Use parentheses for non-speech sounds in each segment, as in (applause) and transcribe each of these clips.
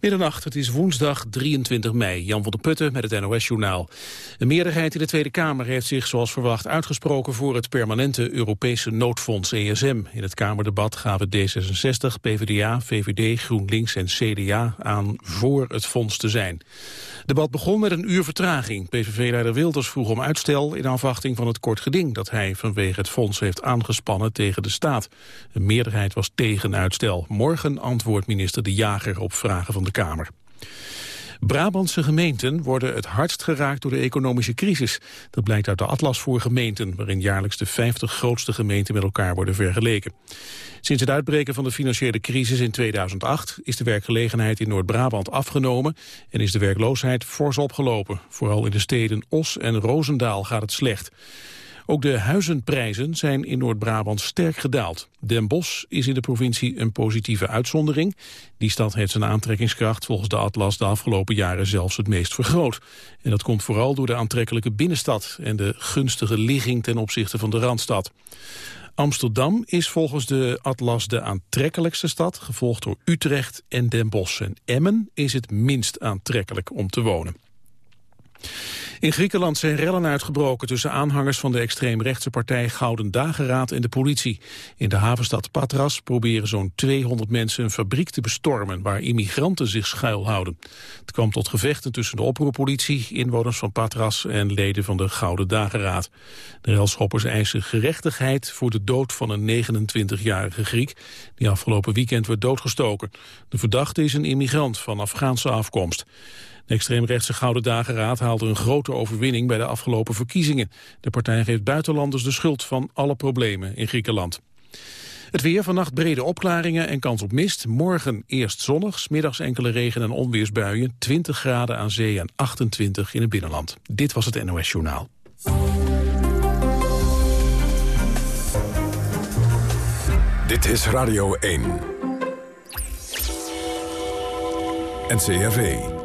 Middernacht, het is woensdag 23 mei. Jan van der Putten met het NOS-journaal. Een meerderheid in de Tweede Kamer heeft zich zoals verwacht uitgesproken... voor het permanente Europese noodfonds ESM. In het Kamerdebat gaven D66, PvdA, VVD, GroenLinks en CDA aan voor het fonds te zijn. Het debat begon met een uur vertraging. PVV-leider Wilders vroeg om uitstel in afwachting van het kort geding... dat hij vanwege het fonds heeft aangespannen tegen de staat. Een meerderheid was tegen uitstel. Morgen antwoordt minister De Jager op vragen van de Kamer. Brabantse gemeenten worden het hardst geraakt door de economische crisis. Dat blijkt uit de Atlas voor gemeenten, waarin jaarlijks de 50 grootste gemeenten met elkaar worden vergeleken. Sinds het uitbreken van de financiële crisis in 2008 is de werkgelegenheid in Noord-Brabant afgenomen en is de werkloosheid fors opgelopen. Vooral in de steden Os en Roosendaal gaat het slecht. Ook de huizenprijzen zijn in Noord-Brabant sterk gedaald. Den Bosch is in de provincie een positieve uitzondering. Die stad heeft zijn aantrekkingskracht volgens de Atlas de afgelopen jaren zelfs het meest vergroot. En dat komt vooral door de aantrekkelijke binnenstad en de gunstige ligging ten opzichte van de Randstad. Amsterdam is volgens de Atlas de aantrekkelijkste stad, gevolgd door Utrecht en Den Bosch. En Emmen is het minst aantrekkelijk om te wonen. In Griekenland zijn rellen uitgebroken tussen aanhangers van de extreemrechtse partij Gouden Dageraad en de politie. In de havenstad Patras proberen zo'n 200 mensen een fabriek te bestormen waar immigranten zich schuilhouden. Het kwam tot gevechten tussen de oproerpolitie, inwoners van Patras en leden van de Gouden Dageraad. De relschoppers eisen gerechtigheid voor de dood van een 29-jarige Griek die afgelopen weekend werd doodgestoken. De verdachte is een immigrant van Afghaanse afkomst. De extreemrechtse Gouden Dageraad haalde een grote overwinning bij de afgelopen verkiezingen. De partij geeft buitenlanders de schuld van alle problemen in Griekenland. Het weer vannacht brede opklaringen en kans op mist. Morgen eerst zonnig, smiddags enkele regen- en onweersbuien. 20 graden aan zee en 28 in het binnenland. Dit was het NOS Journaal. Dit is Radio 1. NCRV.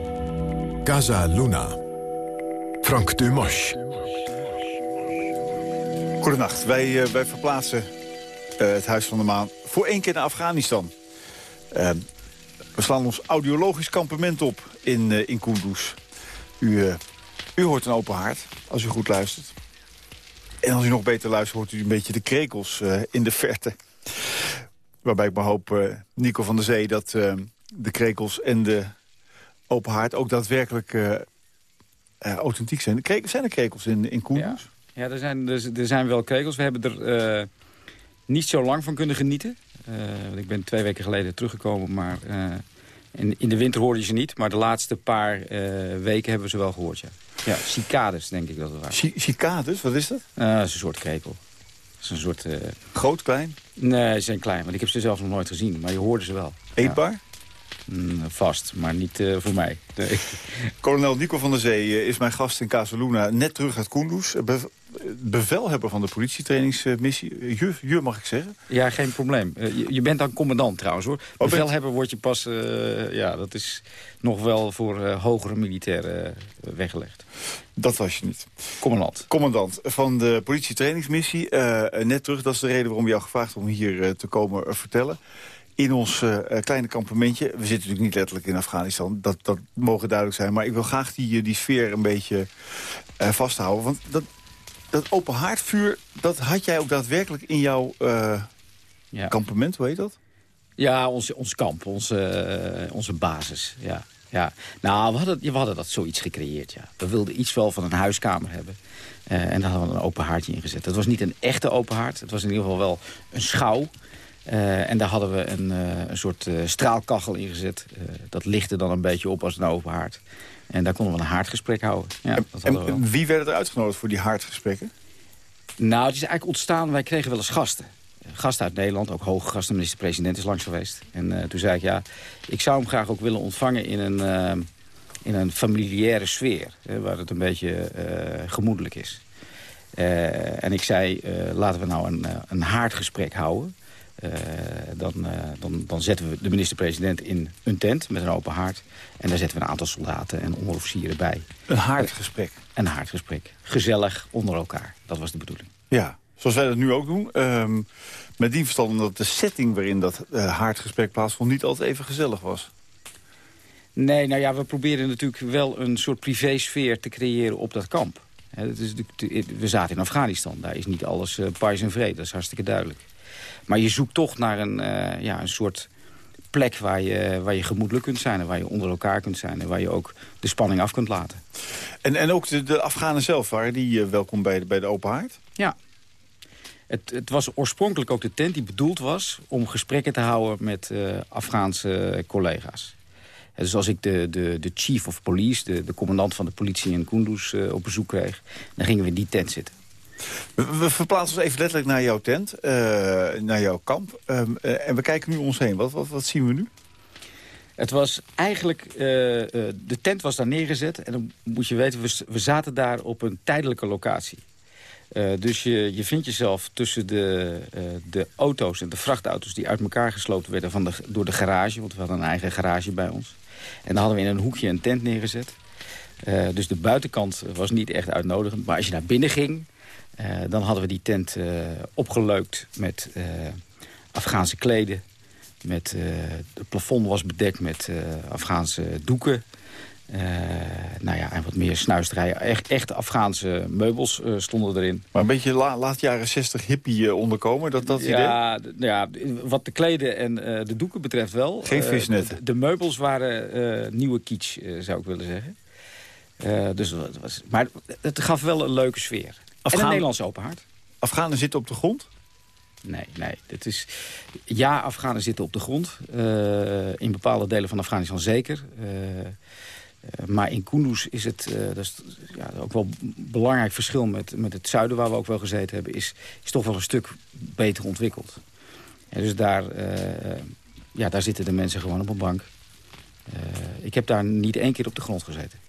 Casa Luna. Frank Dumas. Goedenacht. Wij, uh, wij verplaatsen uh, het Huis van de Maan voor één keer naar Afghanistan. Uh, we slaan ons audiologisch kampement op in, in Kunduz. U, u hoort een open haard, als u goed luistert. En als u nog beter luistert, hoort u een beetje de krekels in de verte. Waarbij ik maar hoop, Nico van der Zee, dat de krekels en de open haard ook daadwerkelijk uh, uh, authentiek zijn. zijn er krekels in, in Kunduz? Ja, ja er, zijn, er, er, zijn wel krekels. We hebben er uh, niet zo lang van kunnen genieten. ik ben twee weken geleden teruggekomen, maar in, in de winter hoorde je ze niet. Maar de laatste paar weken hebben we ze wel gehoord, ja. Ja, cicades denk ik dat het waren. Cicades, wat is dat? dat is een soort krekel. Dat is een soort... Groot, klein? Nee, ze zijn klein, want ik heb ze zelf nog nooit gezien. Maar je hoorde ze wel. Eetbaar? Mm, vast, maar niet uh, voor mij. Nee. Kolonel Nico van der Zee uh, is mijn gast in Casaluna. Net terug uit Kunduz. Be bevelhebber van de politietrainingsmissie. Je, je, mag ik zeggen? Ja, geen probleem. Je, je, bent dan commandant trouwens hoor. Oh, bevelhebber word je pas... ja, dat is nog wel voor hogere militairen weggelegd. Dat was je niet. Commandant. Commandant van de politietrainingsmissie. net terug, dat is de reden waarom we jou gevraagd om hier te komen vertellen in ons uh, kleine kampementje. We zitten natuurlijk niet letterlijk in Afghanistan. Dat, dat mogen duidelijk zijn. Maar ik wil graag die, die sfeer een beetje uh, vasthouden. Want dat, dat open haardvuur, dat had jij ook daadwerkelijk in jouw uh, ja. kampement. Hoe heet dat? Ja, ons, ons kamp, onze, onze basis. Ja. Ja. Nou, we hadden, we hadden dat zoiets gecreëerd, ja. We wilden iets wel van een huiskamer hebben. en daar hadden we een open haardje in gezet. Het was niet een echte open haard. Het was in ieder geval wel een schouw. Uh, en daar hadden we een, uh, een soort uh, straalkachel in gezet. dat lichtte dan een beetje op als een open haard. En daar konden we een haardgesprek houden. Ja, en, en wie werden er uitgenodigd voor die haardgesprekken? Nou, het is eigenlijk ontstaan, wij kregen wel eens gasten. Gasten uit Nederland, ook hoge gasten, minister-president is langs geweest. En toen zei ik, ja, ik zou hem graag ook willen ontvangen in een, in een familiaire sfeer. waar het een beetje gemoedelijk is. en ik zei, laten we nou een, een haardgesprek houden. Uh, dan, uh, dan, dan zetten we de minister-president in een tent met een open haard. En daar zetten we een aantal soldaten en onderofficieren bij. Een haardgesprek? Uh, een haardgesprek. Gezellig onder elkaar. Dat was de bedoeling. Ja, zoals wij dat nu ook doen. Um, met die verstand dat de setting waarin dat haardgesprek plaatsvond... niet altijd even gezellig was. Nee, nou ja, we proberen natuurlijk wel een soort privésfeer te creëren op dat kamp. is, we zaten in Afghanistan, daar is niet alles uh, pais en vrede, dat is hartstikke duidelijk. Maar je zoekt toch naar een, uh, ja, een soort plek waar je, waar je gemoedelijk kunt zijn... en waar je onder elkaar kunt zijn en waar je ook de spanning af kunt laten. En, en ook de, de Afghanen zelf, waren die uh, welkom bij de, bij de Open Haard? Ja. Het, het, was oorspronkelijk ook de tent die bedoeld was... om gesprekken te houden met uh, Afghaanse collega's. Dus als ik de, de, de chief of police, de, de commandant van de politie in Kunduz uh, op bezoek kreeg... dan gingen we in die tent zitten. We, verplaatsen ons even letterlijk naar jouw tent, uh, naar jouw kamp. Um, uh, en we kijken nu ons heen. Wat, wat, wat zien we nu? Het was eigenlijk... de tent was daar neergezet. En dan moet je weten, we, we zaten daar op een tijdelijke locatie. dus je, je vindt jezelf tussen de, de auto's en de vrachtauto's... die uit elkaar gesloopt werden van de, door de garage. Want we hadden een eigen garage bij ons. En dan hadden we in een hoekje een tent neergezet. dus de buitenkant was niet echt uitnodigend. Maar als je naar binnen ging, dan hadden we die tent uh, opgeleukt met uh, Afghaanse kleden. Met, het plafond was bedekt met Afghaanse doeken. nou ja, en wat meer snuisterijen. Echt, echt Afghaanse meubels stonden erin. Maar een beetje la, laat jaren 60 hippie onderkomen, dat, dat ja, idee? Ja, wat de kleden en de doeken betreft wel. Geen visnetten? De, de, meubels waren nieuwe kitsch, zou ik willen zeggen. dus, was, maar het gaf wel een leuke sfeer. Afghaan... En een Nederlands open hart. Afghanen zitten op de grond? Nee, nee. Dit is... Ja, Afghanen zitten op de grond. Uh, in bepaalde delen van Afghanistan zeker. Uh, uh, maar in Kunduz is het dat is, ja, ook wel een belangrijk verschil met, met het zuiden... waar we ook wel gezeten hebben, is, is toch wel een stuk beter ontwikkeld. En dus daar, ja, daar zitten de mensen gewoon op een bank. ik heb daar niet één keer op de grond gezeten.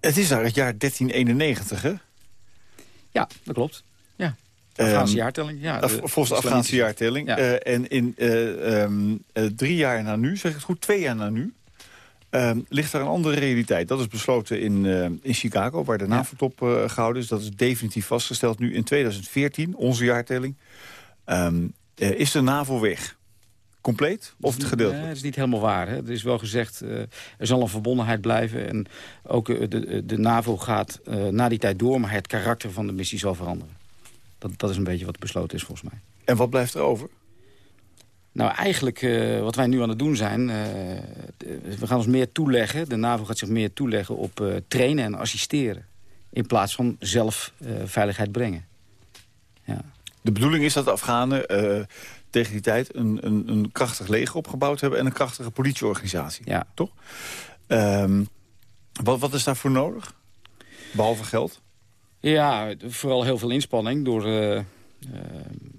Het is daar het jaar 1391, hè? Ja, dat klopt. Ja. Afghaanse jaartelling. Ja, volgens de Afghaanse jaartelling. Ja. Uh, en in uh, um, uh, drie jaar na nu, zeg ik het goed, twee jaar na nu... Ehm, ligt er een andere realiteit. Dat is besloten in, in Chicago, waar de NAVO-top gehouden is. Dat is definitief vastgesteld nu in 2014, onze jaartelling. Is de NAVO weg? Compleet of het gedeelte? dat is niet helemaal waar. Hè. Er is wel gezegd, uh, er zal een verbondenheid blijven. En ook uh, de, de NAVO gaat uh, na die tijd door, maar het karakter van de missie zal veranderen. Dat, dat is een beetje wat besloten is volgens mij. En wat blijft er over? Nou, eigenlijk wat wij nu aan het doen zijn... we gaan ons meer toeleggen, de NAVO gaat zich meer toeleggen op trainen en assisteren. In plaats van zelf veiligheid brengen. Ja. De bedoeling is dat de Afghanen tegen die tijd een, een, een krachtig leger opgebouwd hebben... en een krachtige politieorganisatie. Ja. Toch? Um, wat, wat is daarvoor nodig? Behalve geld? Ja, vooral heel veel inspanning door... Uh, uh,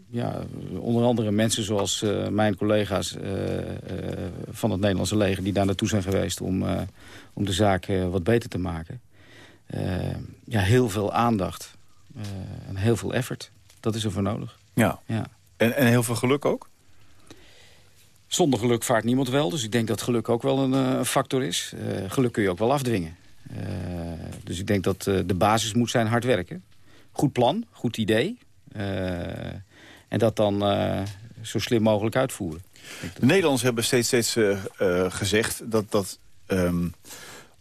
ja, onder andere mensen zoals uh, mijn collega's van het Nederlandse leger... die daar naartoe zijn geweest om, om de zaak wat beter te maken. ja, heel veel aandacht en heel veel effort. Dat is er voor nodig. Ja. ja. En, en heel veel geluk ook? Zonder geluk vaart niemand wel. Dus ik denk dat geluk ook wel een uh, factor is. Uh, geluk kun je ook wel afdwingen. Uh, dus ik denk dat de basis moet zijn hard werken. Goed plan, goed idee. en dat dan zo slim mogelijk uitvoeren. De Nederlanders hebben steeds, steeds gezegd dat... dat um,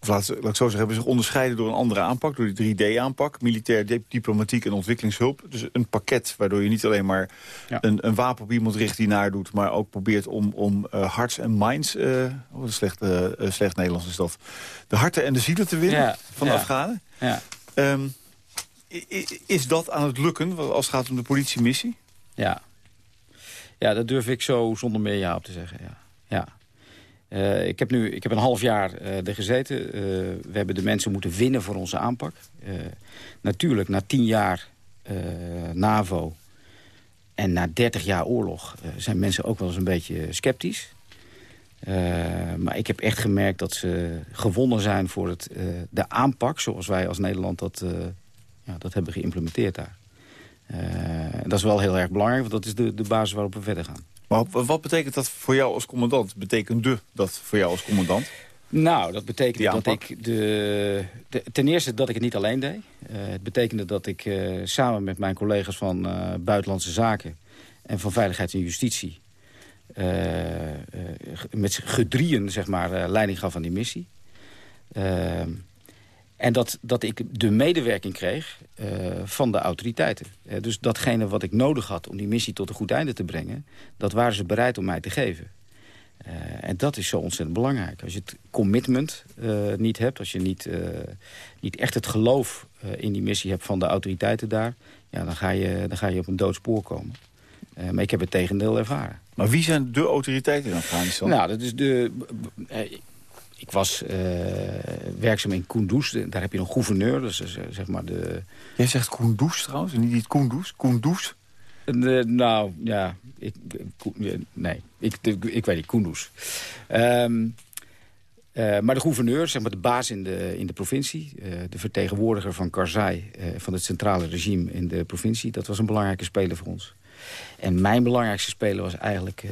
of laat, laat ik zo zeggen, hebben zich onderscheiden door een andere aanpak. Door die 3D-aanpak, militair, diplomatiek en ontwikkelingshulp. Dus een pakket waardoor je niet alleen maar ja. een, een, wapen op iemand richt die naar doet... maar ook probeert om, om uh, hearts en minds, uh, oh, slecht, uh, slecht Nederlands is dat... de harten en de zielen te winnen ja. van de ja. Afghanen. Ja. Um, is dat aan het lukken als het gaat om de politiemissie? Ja. Ja, dat durf ik zo zonder meer ja op te zeggen, ja. ja. Uh, ik heb nu ik heb een half jaar uh, er gezeten. Uh, we hebben de mensen moeten winnen voor onze aanpak. natuurlijk, na tien jaar NAVO en na 30 jaar oorlog... zijn mensen ook wel eens een beetje sceptisch. maar ik heb echt gemerkt dat ze gewonnen zijn voor het, de aanpak... zoals wij als Nederland dat, ja, dat hebben geïmplementeerd daar. dat is wel heel erg belangrijk, want dat is de, de basis waarop we verder gaan. Maar wat betekent dat voor jou als commandant? Betekende dat voor jou als commandant? Nou, dat betekende dat ik de, de, ten eerste dat ik het niet alleen deed. Uh, het betekende dat ik uh, samen met mijn collega's van uh, Buitenlandse Zaken en van Veiligheid en Justitie met gedrieën zeg maar, leiding gaf aan die missie. En dat, dat ik de medewerking kreeg van de autoriteiten. dus datgene wat ik nodig had om die missie tot een goed einde te brengen... dat waren ze bereid om mij te geven. Uh, en dat is zo ontzettend belangrijk. Als je het commitment niet hebt, als je niet, niet echt het geloof in die missie hebt van de autoriteiten daar... Ja, dan, ga je, dan ga je op een doodspoor komen. maar ik heb het tegendeel ervaren. Maar wie zijn de autoriteiten in Afghanistan? Nou, dat is de... ik was werkzaam in Kunduz. Daar heb je een gouverneur, dus zeg maar de... Jij zegt Kunduz trouwens, en niet Kunduz? Kunduz? Uh, nou, ja. Ik, nee, ik, ik weet niet, Kunduz. Um, uh, maar de gouverneur, zeg maar de baas in de, in de provincie... Uh, de vertegenwoordiger van Karzai, van het centrale regime in de provincie... dat was een belangrijke speler voor ons. En mijn belangrijkste speler was eigenlijk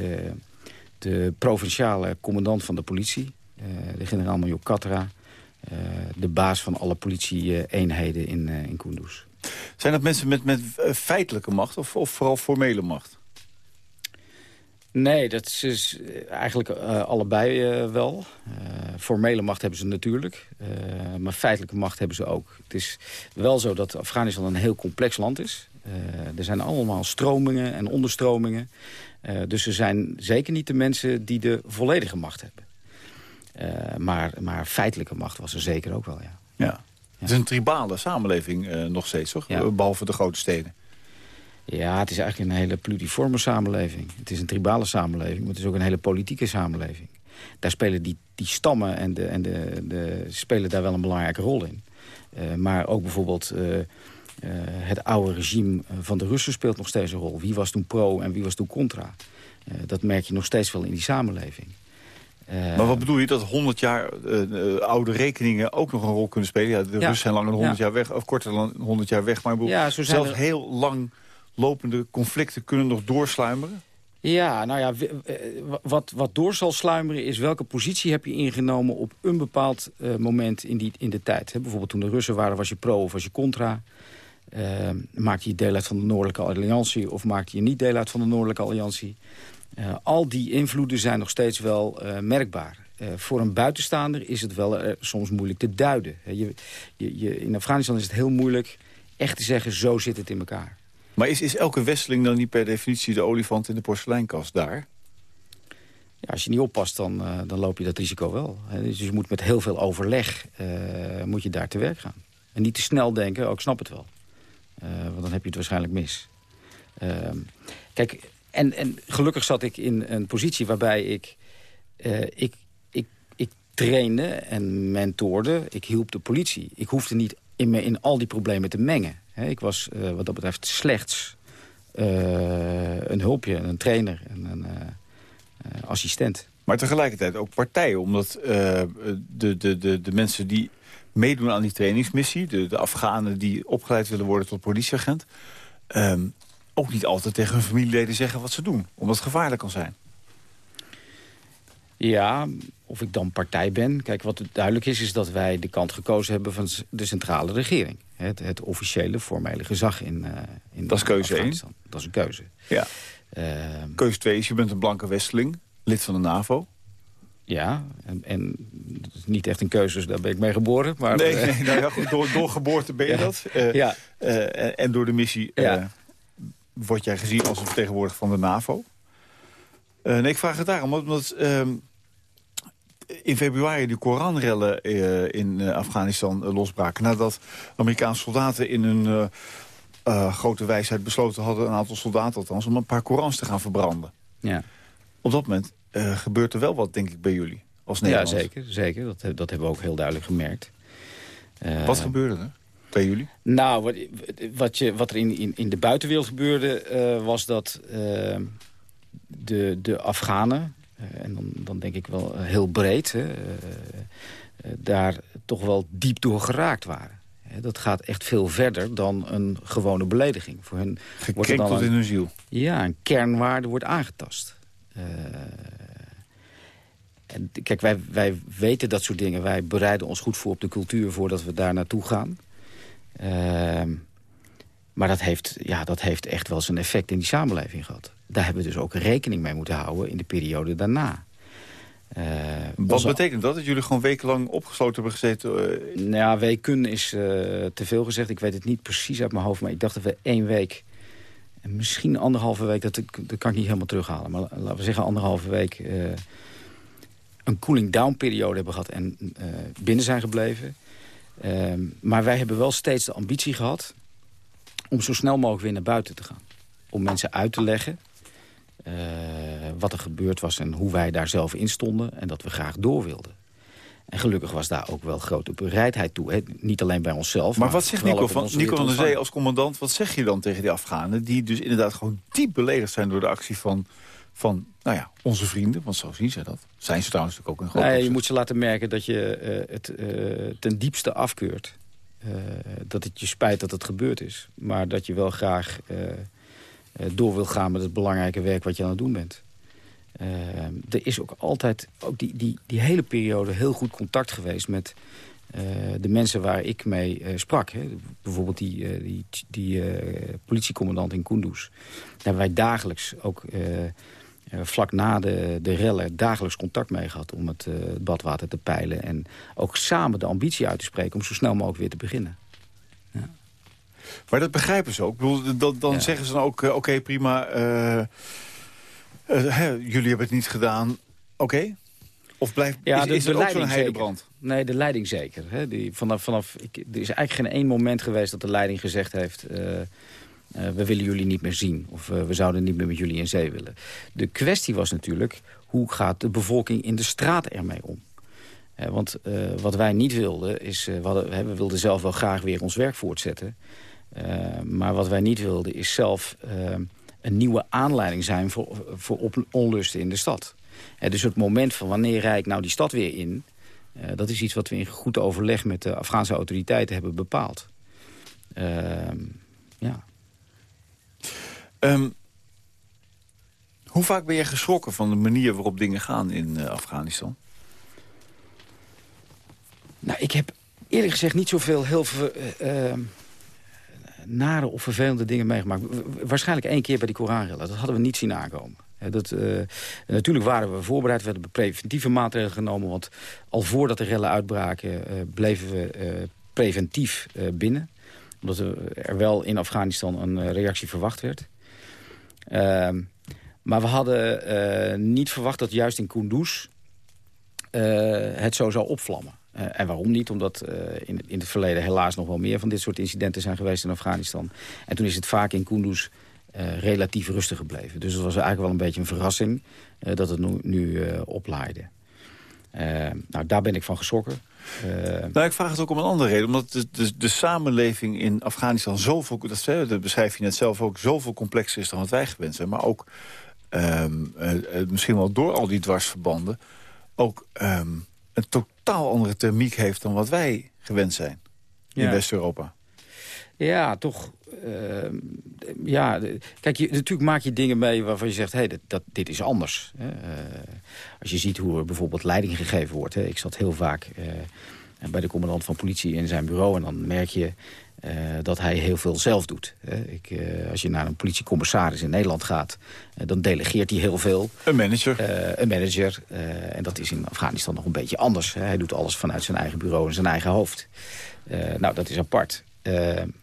de provinciale commandant van de politie... de generaal-major Katra... de baas van alle politie-eenheden in, in Kunduz. Zijn dat mensen met, met eh, feitelijke macht of, of vooral formele macht? Nee, dat is eigenlijk uh, allebei uh, wel. Uh, formele macht hebben ze natuurlijk, maar feitelijke macht hebben ze ook. Het is wel zo dat Afghanistan een heel complex land is. er zijn allemaal stromingen en onderstromingen. dus ze zijn zeker niet de mensen die de volledige macht hebben. Maar, maar feitelijke macht was er zeker ook wel, ja. Ja. Het is een tribale samenleving uh, nog steeds, toch? Ja. Behalve de grote steden. Ja, het is eigenlijk een hele pluriforme samenleving. Het is een tribale samenleving, maar het is ook een hele politieke samenleving. Daar spelen die, die stammen en, de, en de, de, spelen daar wel een belangrijke rol in. Uh, maar ook bijvoorbeeld uh, het oude regime van de Russen speelt nog steeds een rol. Wie was toen pro en wie was toen contra? dat merk je nog steeds wel in die samenleving. Uh, maar wat bedoel je, dat 100 jaar uh, oude rekeningen ook nog een rol kunnen spelen? Ja, de ja. Russen zijn langer dan 100 jaar weg, of korter dan 100 jaar weg. Maar ik bedoel, ja, zelfs er... heel lang lopende conflicten kunnen nog doorsluimeren? Ja, nou ja, wat, wat door zal sluimeren is welke positie heb je ingenomen op een bepaald uh, moment in, die, in de tijd. He, bijvoorbeeld toen de Russen waren, was je pro of was je contra. Uh, maakte je deel uit van de Noordelijke Alliantie of maakte je niet deel uit van de Noordelijke Alliantie. Uh, al die invloeden zijn nog steeds wel uh, merkbaar. Uh, voor een buitenstaander is het wel soms moeilijk te duiden. Je, je, je, in Afghanistan is het heel moeilijk echt te zeggen, zo zit het in elkaar. Maar is, is elke westeling dan niet per definitie de olifant in de porseleinkast daar? Ja, als je niet oppast, dan, dan loop je dat risico wel. Dus je moet met heel veel overleg moet je daar te werk gaan. En niet te snel denken, oh, ik snap het wel. want dan heb je het waarschijnlijk mis. Ehm, kijk, en, en gelukkig zat ik in een positie waarbij ik, uh, ik, ik, ik trainde en mentoorde. Ik hielp de politie. Ik hoefde niet in, me in al die problemen te mengen. ik was uh, wat dat betreft slechts uh, een hulpje, een trainer en een assistent. Maar tegelijkertijd ook partijen, omdat de, de, de, de mensen die meedoen aan die trainingsmissie... de, de Afghanen die opgeleid willen worden tot politieagent... Um, ook niet altijd tegen hun familieleden zeggen wat ze doen. Omdat het gevaarlijk kan zijn. Ja, of ik dan partij ben. Kijk, wat duidelijk is, is dat wij de kant gekozen hebben van de centrale regering. Het, het officiële, formele gezag in, uh, in Dat is keuze één. Dat is een keuze. Ja. Uh, keuze twee is, je bent een blanke westeling, lid van de NAVO. Ja, en, en is niet echt een keuze, dus daar ben ik mee geboren. Maar, nee, nee nou ja, (laughs) goed, door, door geboorte ben je ja. dat. ja. en door de missie ja word jij gezien als een vertegenwoordiger van de NAVO? Uh, nee, ik vraag het daarom, omdat uh, in februari de Koranrellen uh, in uh, Afghanistan losbraken... nadat Amerikaanse soldaten in hun grote wijsheid besloten hadden... een aantal soldaten althans, om een paar Korans te gaan verbranden. Ja. Op dat moment gebeurt er wel wat, denk ik, bij jullie als Nederland. Ja, zeker. zeker. Dat, dat hebben we ook heel duidelijk gemerkt. wat gebeurde er? Bij jullie? Nou, wat, wat, je, wat er in, in, in de buitenwereld gebeurde... Uh, was dat uh, de, de Afghanen... Uh, en dan, dan denk ik wel heel breed... Hè, daar toch wel diep door geraakt waren. Dat gaat echt veel verder dan een gewone belediging. Voor hun wordt tot een, in hun ziel. Ja, een kernwaarde wordt aangetast. en kijk, wij, wij weten dat soort dingen. Wij bereiden ons goed voor op de cultuur voordat we daar naartoe gaan. Ehm, maar dat heeft, ja, dat heeft echt wel zijn effect in die samenleving gehad. daar hebben we dus ook rekening mee moeten houden in de periode daarna. Uh, Wat betekent dat? Dat jullie gewoon wekenlang opgesloten hebben gezeten? Uh... Nou ja, weken is uh, te veel gezegd. Ik weet het niet precies uit mijn hoofd. Maar ik dacht dat we één week, en misschien anderhalve week... Dat, dat kan ik niet helemaal terughalen. Maar laten we zeggen anderhalve week... een cooling down periode hebben gehad en binnen zijn gebleven. Ehm, maar wij hebben wel steeds de ambitie gehad... om zo snel mogelijk weer naar buiten te gaan. Om mensen uit te leggen uh, wat er gebeurd was en hoe wij daar zelf in stonden... en dat we graag door wilden. En gelukkig was daar ook wel grote bereidheid toe. Hè? Niet alleen bij onszelf. Maar, maar wat zegt Nico van, Nico van der Zee als commandant... wat zeg je dan tegen die Afghanen... die dus inderdaad gewoon diep beledigd zijn door de actie van, van nou ja, onze vrienden? Want zo zien ze dat. Zijn ze trouwens ook een groot nee, Je moet ze laten merken dat je uh, het uh, ten diepste afkeurt. Uh, dat het je spijt dat het gebeurd is. Maar dat je wel graag eh, door wil gaan met het belangrijke werk wat je aan het doen bent. Er is ook altijd, ook die, die, die hele periode, heel goed contact geweest met de mensen waar ik mee sprak. Hè. Bijvoorbeeld die, die, die politiecommandant in Kunduz. Daar hebben wij dagelijks, ook vlak na de, de rellen, dagelijks contact mee gehad... om het, het badwater te peilen en ook samen de ambitie uit te spreken... om zo snel mogelijk weer te beginnen. Maar dat begrijpen ze ook. Ik bedoel, dan, zeggen ze dan ook, uh, oké, prima, uh, uh, jullie hebben het niet gedaan, oké? Of blijft, ja, is, is de, er ook zo'n heidebrand? Nee, de leiding zeker. Hè. Die, vanaf, vanaf, ik, er is eigenlijk geen één moment geweest dat de leiding gezegd heeft... we willen jullie niet meer zien. Of we zouden niet meer met jullie in zee willen. De kwestie was natuurlijk, hoe gaat de bevolking in de straat ermee om? want wat wij niet wilden, is... we, wilden zelf wel graag weer ons werk voortzetten... Eh, maar wat wij niet wilden is zelf eh, een nieuwe aanleiding zijn voor, voor in de stad. Dus het moment van wanneer rijd ik nou die stad weer in... dat is iets wat we in goed overleg met de Afghaanse autoriteiten hebben bepaald. Ehm, ja. Um, hoe vaak ben je geschrokken van de manier waarop dingen gaan in Afghanistan? Nou, ik heb eerlijk gezegd niet zoveel heel veel nare of vervelende dingen meegemaakt. Waarschijnlijk één keer bij die Koranrellen. Dat hadden we niet zien aankomen. Dat, uh, natuurlijk waren we voorbereid, we hebben preventieve maatregelen genomen... want al voordat de rellen uitbraken bleven we preventief binnen. Omdat er wel in Afghanistan een reactie verwacht werd. Ehm, maar we hadden niet verwacht dat juist in Kunduz het zo zou opvlammen. Uh, en waarom niet? Omdat in, in het verleden helaas nog wel meer van dit soort incidenten zijn geweest in Afghanistan. En toen is het vaak in Kunduz relatief rustig gebleven. Dus het was eigenlijk wel een beetje een verrassing dat het nu, nu oplaaide. nou, daar ben ik van geschrokken. Nou, ik vraag het ook om een andere reden. Omdat de, de, de samenleving in Afghanistan zoveel... Dat, dat beschrijf je net zelf ook, zoveel complexer is dan wat wij gewend zijn. Maar ook, um, misschien wel door al die dwarsverbanden... ook um, een totaal andere thermiek heeft dan wat wij gewend zijn in West-Europa. Ja, toch. Uh, ja, kijk, je, natuurlijk maak je dingen mee waarvan je zegt... hé, hey, dat, dit is anders. Uh, als je ziet hoe er bijvoorbeeld leiding gegeven wordt. Hè. Ik zat heel vaak uh, bij de commandant van politie in zijn bureau... en dan merk je uh, dat hij heel veel zelf doet. Ik, uh, als je naar een politiecommissaris in Nederland gaat... Uh, dan delegeert hij heel veel. Een manager. een manager. en dat is in Afghanistan nog een beetje anders. Hè. Hij doet alles vanuit zijn eigen bureau en zijn eigen hoofd. nou, dat is apart.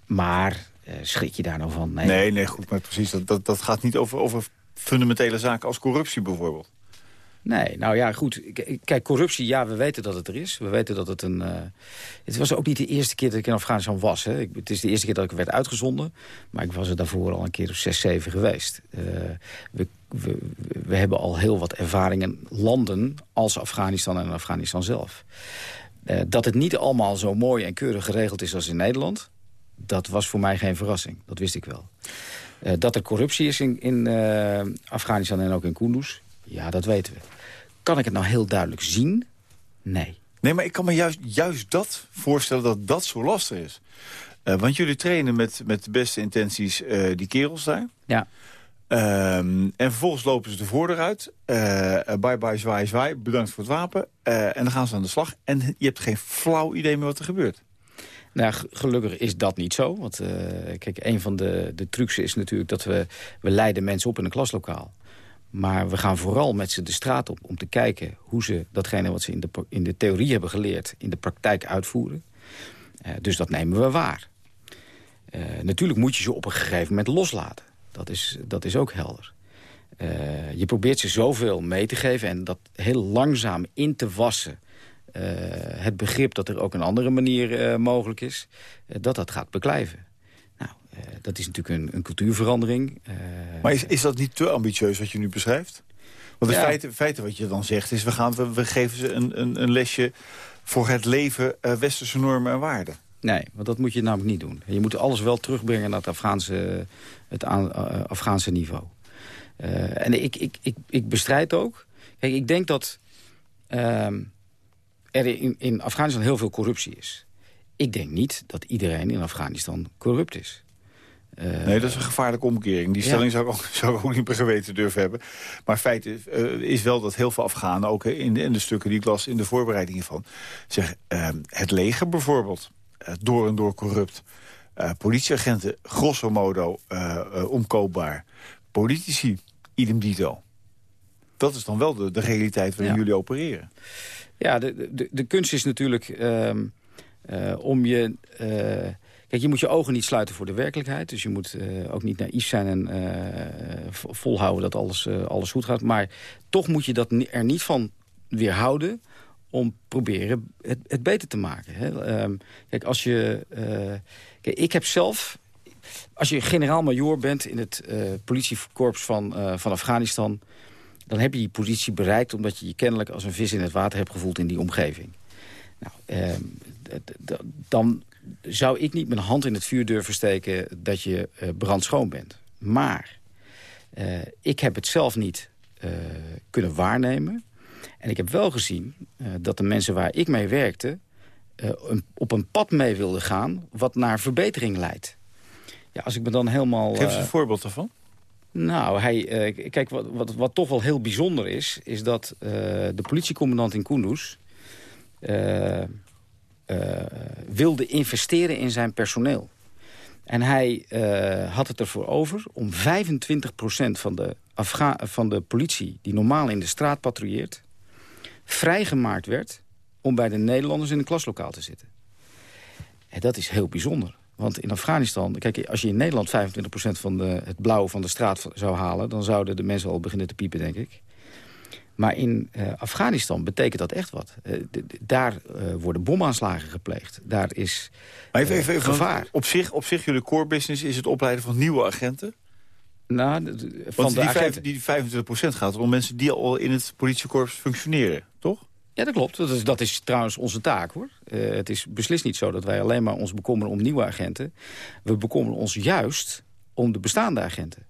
maar schrik je daar nou van? Nee, nee, nee goed, maar precies. Dat, dat, dat gaat niet over, over fundamentele zaken als corruptie bijvoorbeeld. Nee, nou ja, goed. Kijk, corruptie, ja, we weten dat het er is. We weten dat het een... Uh... Het was ook niet de eerste keer dat ik in Afghanistan was. Hè. Het is de eerste keer dat ik werd uitgezonden. Maar ik was er daarvoor al een keer of zes, zeven geweest. Uh, we, we, we, hebben al heel wat ervaringen landen als Afghanistan en Afghanistan zelf. Uh, dat het niet allemaal zo mooi en keurig geregeld is als in Nederland... dat was voor mij geen verrassing. Dat wist ik wel. dat er corruptie is in, in Afghanistan en ook in Kunduz... ja, dat weten we. Kan ik het nou heel duidelijk zien? Nee. Nee, maar ik kan me juist, juist dat voorstellen dat dat zo lastig is. Uh, want jullie trainen met, met de beste intenties uh, die kerels daar. Ja. Um, en vervolgens lopen ze de voordeur uit. Uh, bye bye, zwaai, zwaai. Bedankt voor het wapen. en dan gaan ze aan de slag. En je hebt geen flauw idee meer wat er gebeurt. Nou, gelukkig is dat niet zo. Want kijk, een van de, de trucs is natuurlijk dat we, we leiden mensen op in een klaslokaal. Maar we gaan vooral met ze de straat op om te kijken... hoe ze datgene wat ze in de, in de theorie hebben geleerd... in de praktijk uitvoeren. Uh, dus dat nemen we waar. Uh, natuurlijk moet je ze op een gegeven moment loslaten. Dat is, dat is ook helder. Uh, je probeert ze zoveel mee te geven en dat heel langzaam in te wassen... Het begrip dat er ook een andere manier mogelijk is... dat dat gaat beklijven. Nou, dat is natuurlijk een, een cultuurverandering. maar is, is dat niet te ambitieus wat je nu beschrijft? Want ja. feite, feite wat je dan zegt is... we, gaan, we, we geven ze een, een, een lesje voor het leven westerse normen en waarden. Nee, want dat moet je namelijk niet doen. Je moet alles wel terugbrengen naar het Afghaanse, het Afghaanse niveau. Uh, en ik, ik, ik, ik bestrijd ook... Kijk, ik denk dat uh, er in, in Afghanistan heel veel corruptie is. Ik denk niet dat iedereen in Afghanistan corrupt is. Uh, nee, dat is een gevaarlijke omkering. Die stelling ja. zou, ik ook, (laughs) zou ik ook niet per geweten durven hebben. Maar feit is, uh, is wel dat heel veel Afghanen, ook in, in de stukken die ik las in de voorbereiding hiervan, zeggen, uh, het leger bijvoorbeeld, door en door corrupt. politieagenten, grosso modo, omkoopbaar politici, idem dito. Dat is dan wel de, de realiteit waarin ja. jullie opereren. Ja, de, de, de kunst is natuurlijk uh, om je... Je moet je ogen niet sluiten voor de werkelijkheid. Dus je moet uh, ook niet naïef zijn en volhouden dat alles, alles goed gaat. Maar toch moet je dat er niet van weerhouden om proberen het, het beter te maken. Hè? Um, kijk, als je... kijk, ik heb zelf als je generaal-majoor bent in het politiekorps van, van Afghanistan... dan heb je die positie bereikt omdat je je kennelijk als een vis in het water hebt gevoeld in die omgeving. Nou, uh, dan zou ik niet mijn hand in het vuur durven steken dat je uh, brandschoon bent. Maar ik heb het zelf niet kunnen waarnemen. En ik heb wel gezien dat de mensen waar ik mee werkte... Een, op een pad mee wilden gaan wat naar verbetering leidt. Ja, als ik me dan helemaal... Geef eens een voorbeeld daarvan. Nou, hij, uh, kijk, wat, wat, wat toch wel heel bijzonder is... is dat uh, de politiecommandant in Kunduz... wilde investeren in zijn personeel. En hij had het ervoor over om 25% van de, van de politie... die normaal in de straat patrouilleert... vrijgemaakt werd om bij de Nederlanders in een klaslokaal te zitten. En dat is heel bijzonder. Want in Afghanistan, kijk, als je in Nederland 25% van de, het blauw van de straat zou halen... dan zouden de mensen al beginnen te piepen, denk ik. Maar in uh, Afghanistan betekent dat echt wat. Uh, daar uh, worden bomaanslagen gepleegd. Daar is maar even, even, even, gevaar. Op zich, op zich, jullie core business is het opleiden van nieuwe agenten? Nou, van Want de die, agenten. die 25% gaat om mensen die al in het politiekorps functioneren, toch? Ja, dat klopt. Dat is, dat is trouwens onze taak, hoor. Het is beslist niet zo dat wij alleen maar ons bekommeren om nieuwe agenten. We bekommeren ons juist om de bestaande agenten.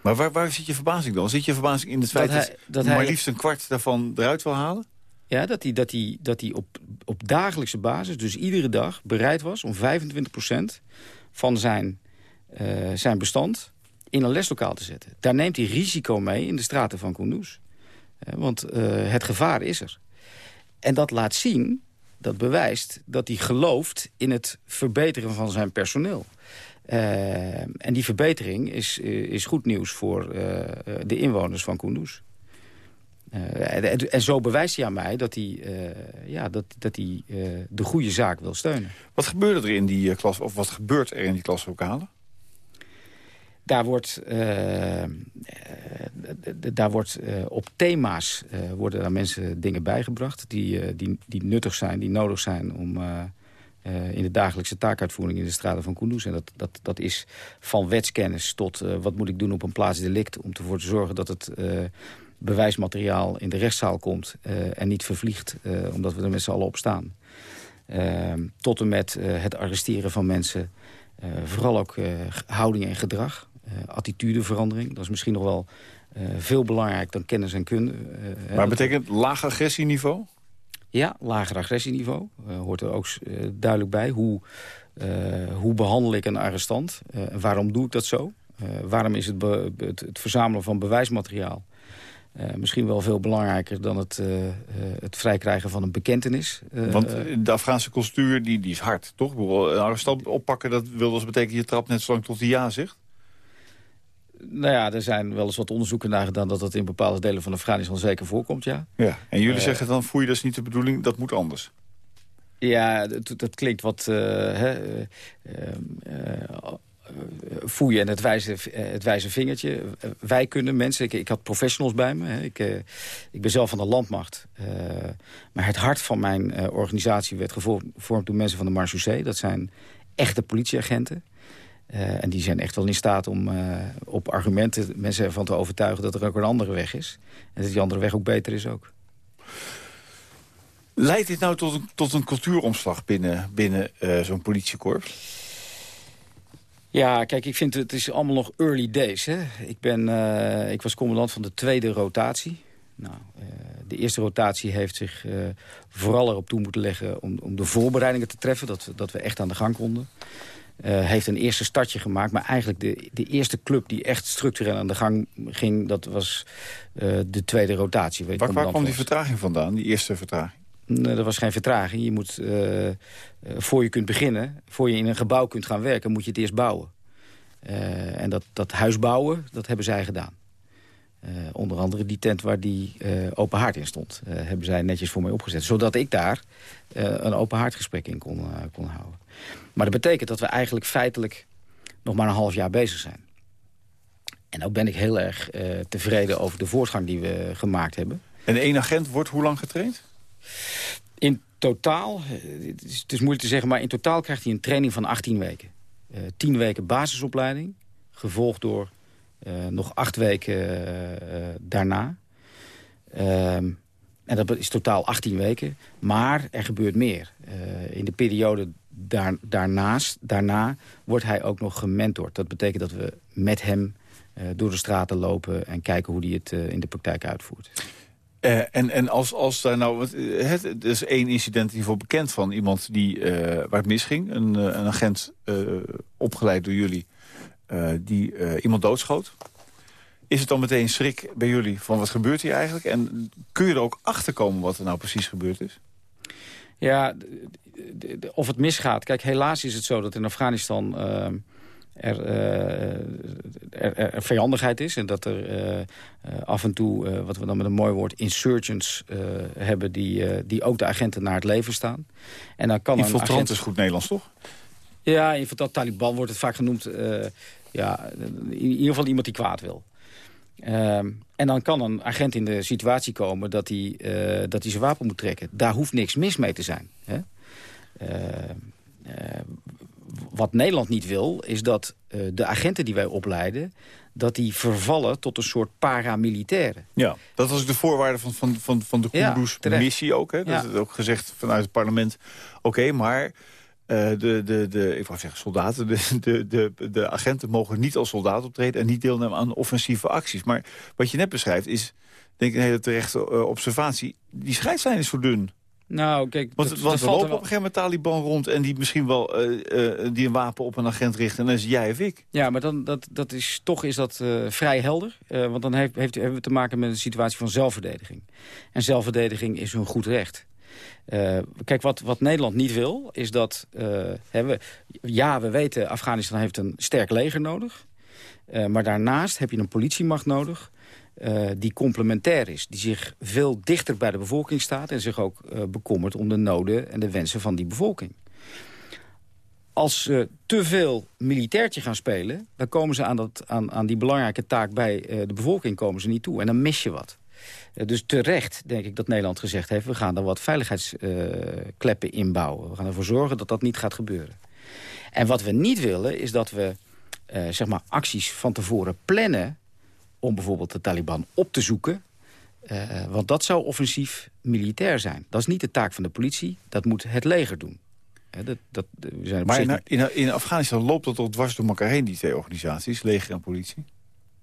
Maar waar, waar zit je verbazing dan? Zit je verbazing in het feit dat, hij, dat hij maar liefst een kwart daarvan eruit wil halen? Ja, dat hij, dat hij, dat hij op, op dagelijkse basis, dus iedere dag, bereid was... om 25% van zijn, uh, zijn bestand in een leslokaal te zetten. Daar neemt hij risico mee in de straten van Kunduz. Uh, want uh, het gevaar is er. En dat laat zien, dat bewijst, dat hij gelooft in het verbeteren van zijn personeel. Uh, en die verbetering is, is goed nieuws voor uh, de inwoners van Kunduz. Uh, en, en, zo bewijst hij aan mij dat hij, ja, dat, dat hij de goede zaak wil steunen. Wat gebeurde er in die klas, of wat gebeurt er in die klaslokalen? Daar wordt, daar wordt op thema's worden daar mensen dingen bijgebracht... die, die, die nuttig zijn, die nodig zijn om in de dagelijkse taakuitvoering... in de straten van Kunduz. En dat, dat, dat is van wetskennis tot wat moet ik doen op een plaatsdelict... om ervoor te zorgen dat het bewijsmateriaal in de rechtszaal komt... en niet vervliegt, omdat we er met z'n allen op staan. tot en met het arresteren van mensen... vooral ook houding en gedrag attitudeverandering. Dat is misschien nog wel veel belangrijk dan kennis en kunde. Maar betekent laag agressieniveau? Ja, lager agressieniveau. hoort er ook duidelijk bij. Hoe, hoe behandel ik een arrestant? waarom doe ik dat zo? waarom is het, het, het, verzamelen van bewijsmateriaal misschien wel veel belangrijker dan het, het vrijkrijgen van een bekentenis. Want de Afghaanse cultuur die, die is hard, toch? Een arrestant oppakken, dat wil dus betekenen je trapt net zo lang tot hij ja zegt? Nou ja, er zijn wel eens wat onderzoeken naar gedaan... dat dat in bepaalde delen van Afghanistan zeker voorkomt, ja. ja. En jullie zeggen dan, voer je dat is niet de bedoeling, dat moet anders? Ja, dat, dat klinkt wat... Uh, hè, uh, voeien en het wijze, het wijze vingertje. wij kunnen mensen, ik, ik had professionals bij me. Hè. Ik, ik ben zelf van de landmacht. maar het hart van mijn organisatie werd gevormd door mensen van de Marseillais. Dat zijn echte politieagenten. En die zijn echt wel in staat om op argumenten mensen ervan te overtuigen... dat er ook een andere weg is. En dat die andere weg ook beter is ook. Leidt dit nou tot een, tot een cultuuromslag binnen, binnen uh, zo'n politiekorps? Ja, kijk, ik vind het, is allemaal nog early days. Hè? Ik, ben, ik was commandant van de tweede rotatie. Nou, de eerste rotatie heeft zich vooral erop toe moeten leggen... om, om de voorbereidingen te treffen, dat, dat we echt aan de gang konden. Heeft een eerste startje gemaakt. Maar eigenlijk de, de eerste club die echt structureel aan de gang ging... dat was de tweede rotatie. Waar, waar kwam die vertraging vandaan, die eerste vertraging? Nee, er was geen vertraging. Je moet, uh, voor je kunt beginnen, voor je in een gebouw kunt gaan werken... moet je het eerst bouwen. En dat, dat huis bouwen, dat hebben zij gedaan. onder andere die tent waar die open haard in stond... hebben zij netjes voor mij opgezet. Zodat ik daar een open haardgesprek in kon, kon houden. Maar dat betekent dat we eigenlijk feitelijk nog maar een half jaar bezig zijn. En ook ben ik heel erg tevreden over de voortgang die we gemaakt hebben. En één agent wordt hoe lang getraind? In totaal, eh, het is, het is, moeilijk te zeggen... maar in totaal krijgt hij een training van 18 weken. Uh, eh, 10 weken basisopleiding, gevolgd door uh, nog 8 weken daarna. Ehm, en dat is totaal 18 weken. Maar er gebeurt meer. in de periode daar, daarnaast, daarna wordt hij ook nog gementord. Dat betekent dat we met hem door de straten lopen... en kijken hoe hij het in de praktijk uitvoert. Uh, en, en als, als daar nou... Het, is één incident die voor bekend van. Iemand die, waar het misging. Een, een agent opgeleid door jullie. die iemand doodschoot. Is het dan meteen schrik bij jullie van wat gebeurt hier eigenlijk? En kun je er ook achter komen wat er nou precies gebeurd is? Ja, of het misgaat. Kijk, helaas is het zo dat in Afghanistan ehm, er, uh, er, er, vijandigheid is. En dat er uh, af en toe, wat we dan met een mooi woord, insurgents hebben... Die, die ook de agenten naar het leven staan. En dan kan Infiltrant agent... is goed Nederlands, toch? Ja, infiltrant Taliban wordt het vaak genoemd. ja, in ieder geval iemand die kwaad wil. Ehm, en dan kan een agent in de situatie komen dat hij, dat hij zijn wapen moet trekken. Daar hoeft niks mis mee te zijn. Hè? wat Nederland niet wil, is dat uh, de agenten die wij opleiden... dat die vervallen tot een soort paramilitairen. Ja, dat was de voorwaarde van, van, van, van de Kunduz-missie ja, ook. Hè? Dat is ook gezegd vanuit het parlement. Oké, maar de, de, de, ik wou zeggen soldaten, de, de, de, de agenten mogen niet als soldaat optreden... en niet deelnemen aan offensieve acties. Maar wat je net beschrijft is, denk ik, een hele terechte uh, observatie... die scheidslijn is voor dun. Nou, kijk, want, dat, want er lopen op een gegeven moment Taliban rond... en die misschien wel uh, uh, die een wapen op een agent richten... en dan is jij of ik. Ja, maar dan, dat, dat is, toch is dat uh, vrij helder. want dan heeft, heeft, hebben we te maken met een situatie van zelfverdediging. En zelfverdediging is hun goed recht. Kijk, wat, wat Nederland niet wil, is dat... we, ja, we weten, Afghanistan heeft een sterk leger nodig. maar daarnaast heb je een politiemacht nodig uh, die complementair is. Die zich veel dichter bij de bevolking staat... en zich ook uh, bekommert om de noden en de wensen van die bevolking. Als ze te veel militairtje gaan spelen... dan komen ze aan, dat, aan, aan die belangrijke taak bij uh, de bevolking komen ze niet toe. En dan mis je wat. Dus terecht denk ik dat Nederland gezegd heeft... we gaan er wat veiligheidskleppen inbouwen. We gaan ervoor zorgen dat dat niet gaat gebeuren. En wat we niet willen is dat we zeg maar acties van tevoren plannen om bijvoorbeeld de Taliban op te zoeken. Uh, want dat zou offensief militair zijn. Dat is niet de taak van de politie, dat moet het leger doen. dat, dat, we zijn maar in, in, in, Afghanistan loopt dat toch dwars door elkaar heen, die twee organisaties, leger en politie?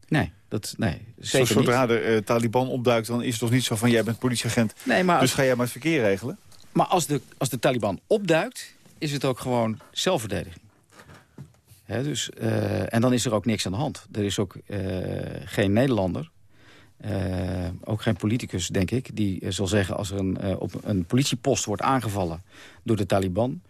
Nee, dat, nee zeker Zodra de uh, Taliban opduikt, dan is het toch niet zo van... jij bent politieagent, nee, maar dus ga jij maar het verkeer regelen? Maar als de, als de Taliban opduikt, is het ook gewoon zelfverdediging dus, uh, en dan is er ook niks aan de hand. Er is ook uh, geen Nederlander ook geen politicus, denk ik, die zal zeggen... als er een, op een politiepost wordt aangevallen door de Taliban...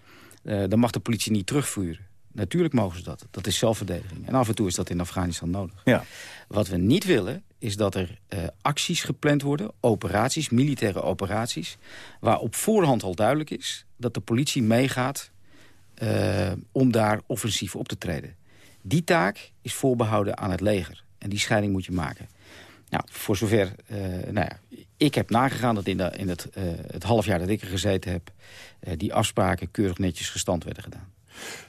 dan mag de politie niet terugvuren. Natuurlijk mogen ze dat. Dat is zelfverdediging. En af en toe is dat in Afghanistan nodig. Ja. Wat we niet willen, is dat er uh, acties gepland worden... operaties, militaire operaties... waar op voorhand al duidelijk is dat de politie meegaat... Uh, om daar offensief op te treden. Die taak is voorbehouden aan het leger. En die scheiding moet je maken. Nou, voor zover... Uh, nou ja, ik heb nagegaan dat in, de, in het, het half jaar dat ik er gezeten heb... die afspraken keurig netjes gestand werden gedaan.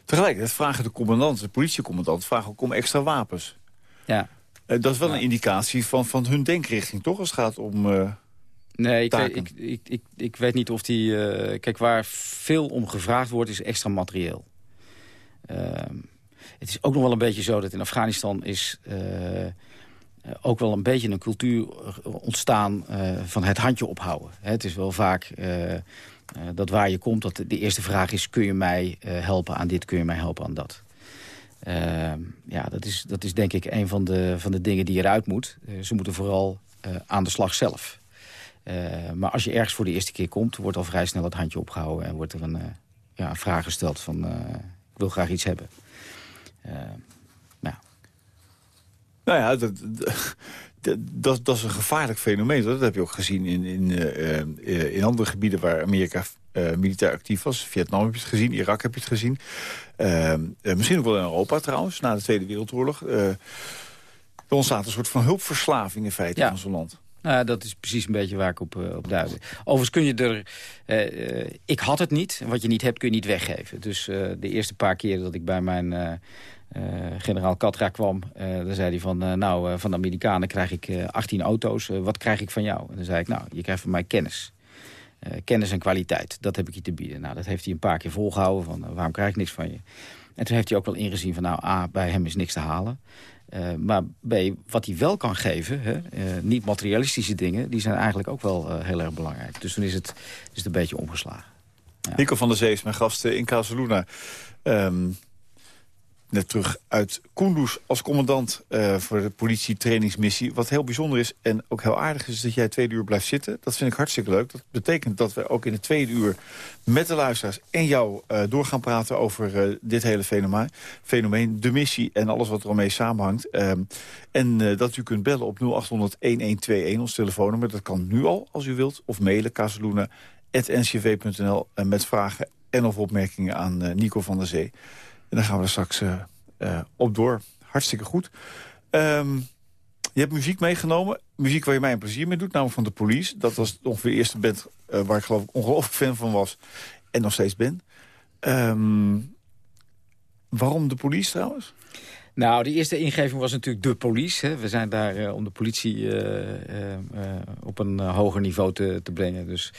Tegelijkertijd vragen de commandant, de politiecommandant... vragen ook om extra wapens. Ja. Uh, dat is wel een indicatie van, van hun denkrichting, toch? Als het gaat om uh, Nee, ik weet, ik, ik, ik, ik, weet niet of die... Uh, kijk, waar veel om gevraagd wordt, is extra materieel. Ehm, het is ook nog wel een beetje zo dat in Afghanistan is... ook wel een beetje een cultuur ontstaan van het handje ophouden. het is wel vaak dat waar je komt, dat de eerste vraag is... kun je mij uh, helpen aan dit, kun je mij helpen aan dat? Uh, ja, dat is, dat is denk ik een van de, van de dingen die eruit moet. ze moeten vooral aan de slag zelf. maar als je ergens voor de eerste keer komt... wordt al vrij snel het handje opgehouden... en wordt er een, ja, vraag gesteld van... ik wil graag iets hebben. ja. Nou ja, dat, dat, dat is een gevaarlijk fenomeen. Dat heb je ook gezien in, in, uh, uh, in andere gebieden waar Amerika uh, militair actief was. Vietnam heb je het gezien, Irak heb je het gezien. misschien ook wel in Europa trouwens, na de Tweede Wereldoorlog. er ontstaat een soort van hulpverslaving in feite van zo'n land. Nou, dat is precies een beetje waar ik op, op duidde. Overigens kun je er... Uh, ik had het niet. Wat je niet hebt kun je niet weggeven. Dus uh, de eerste paar keren dat ik bij mijn uh, generaal Katra kwam... dan zei hij van, nou, van de Amerikanen krijg ik 18 auto's. wat krijg ik van jou? En dan zei ik, nou, je krijgt van mij kennis. kennis en kwaliteit, dat heb ik je te bieden. Nou, dat heeft hij een paar keer volgehouden. Van, waarom krijg ik niks van je? En toen heeft hij ook wel ingezien van, nou, A, bij hem is niks te halen. Uh, maar B, wat hij wel kan geven, hè, uh, niet materialistische dingen... die zijn eigenlijk ook wel uh, heel erg belangrijk. Dus toen is het, is een beetje omgeslagen. Ja. Nico van der Zee is mijn gast in Casaluna. Um, net terug uit Kunduz als commandant uh, voor de politietrainingsmissie. Wat heel bijzonder is en ook heel aardig is dat jij tweede uur blijft zitten. Dat vind ik hartstikke leuk. Dat betekent dat we ook in het tweede uur met de luisteraars en jou uh, praten over uh, dit hele fenomeen, fenomeen. De missie en alles wat er mee samenhangt. Ehm, en dat u kunt bellen op 0800-1121, ons telefoonnummer. Dat kan nu al, als u wilt. Of mailen, casaluna.ncv.nl met vragen en of opmerkingen aan Nico van der Zee. En dan gaan we er straks uh, uh, op door. Hartstikke goed. Um, je hebt muziek meegenomen. Muziek waar je mij een plezier mee doet, namelijk van de Police. Dat was ongeveer de eerste band uh, waar ik geloof ik ongelooflijk fan van was. En nog steeds ben. Um, waarom de Police trouwens? Nou, de eerste ingeving was natuurlijk de police. Hè. We zijn daar uh, om de politie uh, uh, op een hoger niveau te, te, brengen. Dus.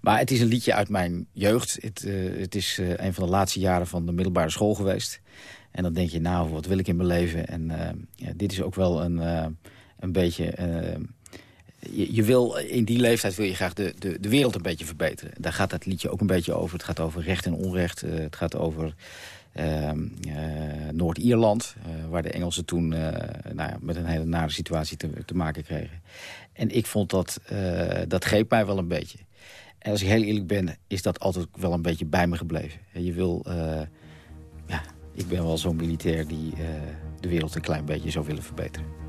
Maar het is een liedje uit mijn jeugd. Het, het is een van de laatste jaren van de middelbare school geweest. En dan denk je, nou, wat wil ik in mijn leven? En ja, dit is ook wel een, een beetje... Je, je, wil, in die leeftijd wil je graag de, de, de wereld een beetje verbeteren. Daar gaat dat liedje ook een beetje over. Het gaat over recht en onrecht. het gaat over Noord-Ierland, uh, waar de Engelsen toen uh, nou ja, met een hele nare situatie te, te maken kregen. En ik vond dat, dat greep mij wel een beetje. En als ik heel eerlijk ben, is dat altijd wel een beetje bij me gebleven. Je wil, ja, ik ben wel zo'n militair die de wereld een klein beetje zou willen verbeteren.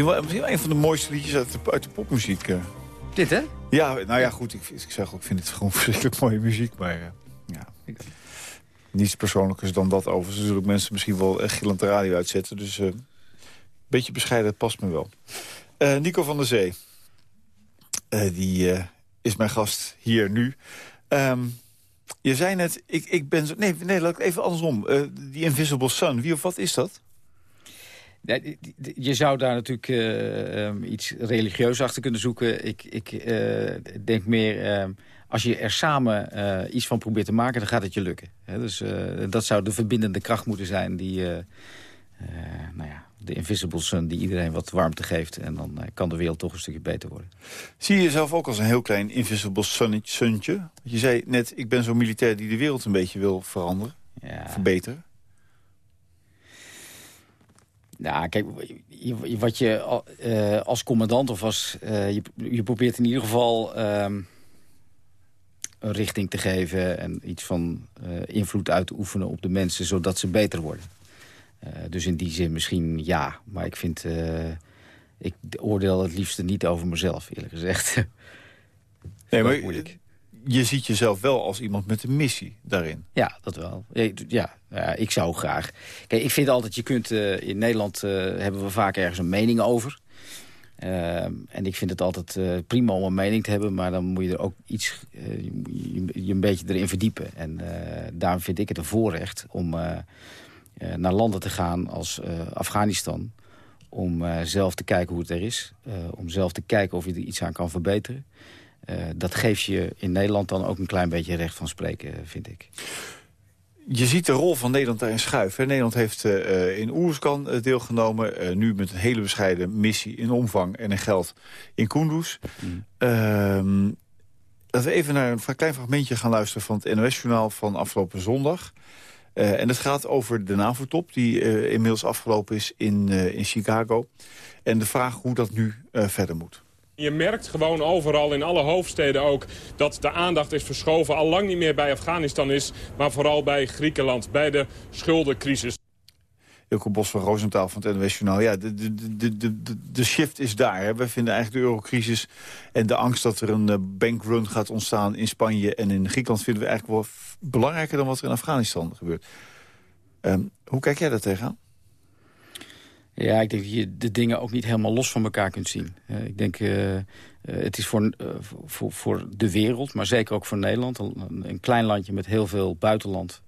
Misschien wel, misschien wel een van de mooiste liedjes uit de, uit de popmuziek. Uh. Dit, hè? Ja, nou ja, goed. Ik, ik zeg ook, ik vind het gewoon (laughs) verschrikkelijk mooie muziek. Maar uh, ja, niets persoonlijkers dan dat over. Ze zullen mensen misschien wel echt gillend de radio uitzetten. Dus een uh, beetje bescheiden, past me wel. Nico van der Zee. die is mijn gast hier nu. Um, je zei net, ik, ik ben zo... Nee, nee, laat ik even andersom. die Invisible Sun, wie of wat is dat? Je zou daar natuurlijk uh, um, iets religieus achter kunnen zoeken. Ik, ik uh, denk meer, uh, als je er samen iets van probeert te maken, dan gaat het je lukken. He, dus dat zou de verbindende kracht moeten zijn die, nou ja, de invisible sun, die iedereen wat warmte geeft. En dan kan de wereld toch een stukje beter worden. Zie je jezelf ook als een heel klein invisible suntje? Je zei net, ik ben zo'n militair die de wereld een beetje wil veranderen, ja. verbeteren. Nou, kijk, wat je uh, als commandant of als... Uh, je, je, probeert in ieder geval um, een richting te geven... en iets van uh, invloed uit te oefenen op de mensen... zodat ze beter worden. dus in die zin misschien ja. Maar ik vind... ik oordeel het liefste niet over mezelf, eerlijk gezegd. nee, (laughs) maar moeilijk je ziet jezelf wel als iemand met een missie daarin. Ja, dat wel. Ja, ja ik zou graag. Kijk, ik vind altijd, je kunt... Uh, in Nederland uh, hebben we vaak ergens een mening over. Uh, en ik vind het altijd prima om een mening te hebben... maar dan moet je er ook iets... Je, je, een beetje erin verdiepen. En daarom vind ik het een voorrecht om naar landen te gaan als Afghanistan... om zelf te kijken hoe het er is. om zelf te kijken of je er iets aan kan verbeteren. Uh, dat geeft je in Nederland dan ook een klein beetje recht van spreken, vind ik. Je ziet de rol van Nederland daarin schuiven. Nederland heeft uh, in Oerskan deelgenomen. Uh, nu met een hele bescheiden missie in omvang en in geld in Kunduz. Mm. Uh, laten we even naar een klein fragmentje gaan luisteren van het NOS-journaal van afgelopen zondag. en het gaat over de NAVO-top die inmiddels afgelopen is in, in Chicago. En de vraag hoe dat nu verder moet. Je merkt gewoon overal in alle hoofdsteden ook dat de aandacht is verschoven. Al lang niet meer bij Afghanistan is, maar vooral bij Griekenland, bij de schuldencrisis. Ilko Bos van Roosentaal van het NWS Journaal. Ja, de, de, de, de, shift is daar. We vinden eigenlijk de eurocrisis en de angst dat er een uh, bankrun gaat ontstaan in Spanje en in Griekenland... vinden we eigenlijk wel belangrijker dan wat er in Afghanistan gebeurt. Um, hoe kijk jij daar tegenaan? Ja, ik denk dat je de dingen ook niet helemaal los van elkaar kunt zien. Uh, ik denk, uh, het is voor, voor, voor de wereld, maar zeker ook voor Nederland... een, een klein landje met heel veel buitenland.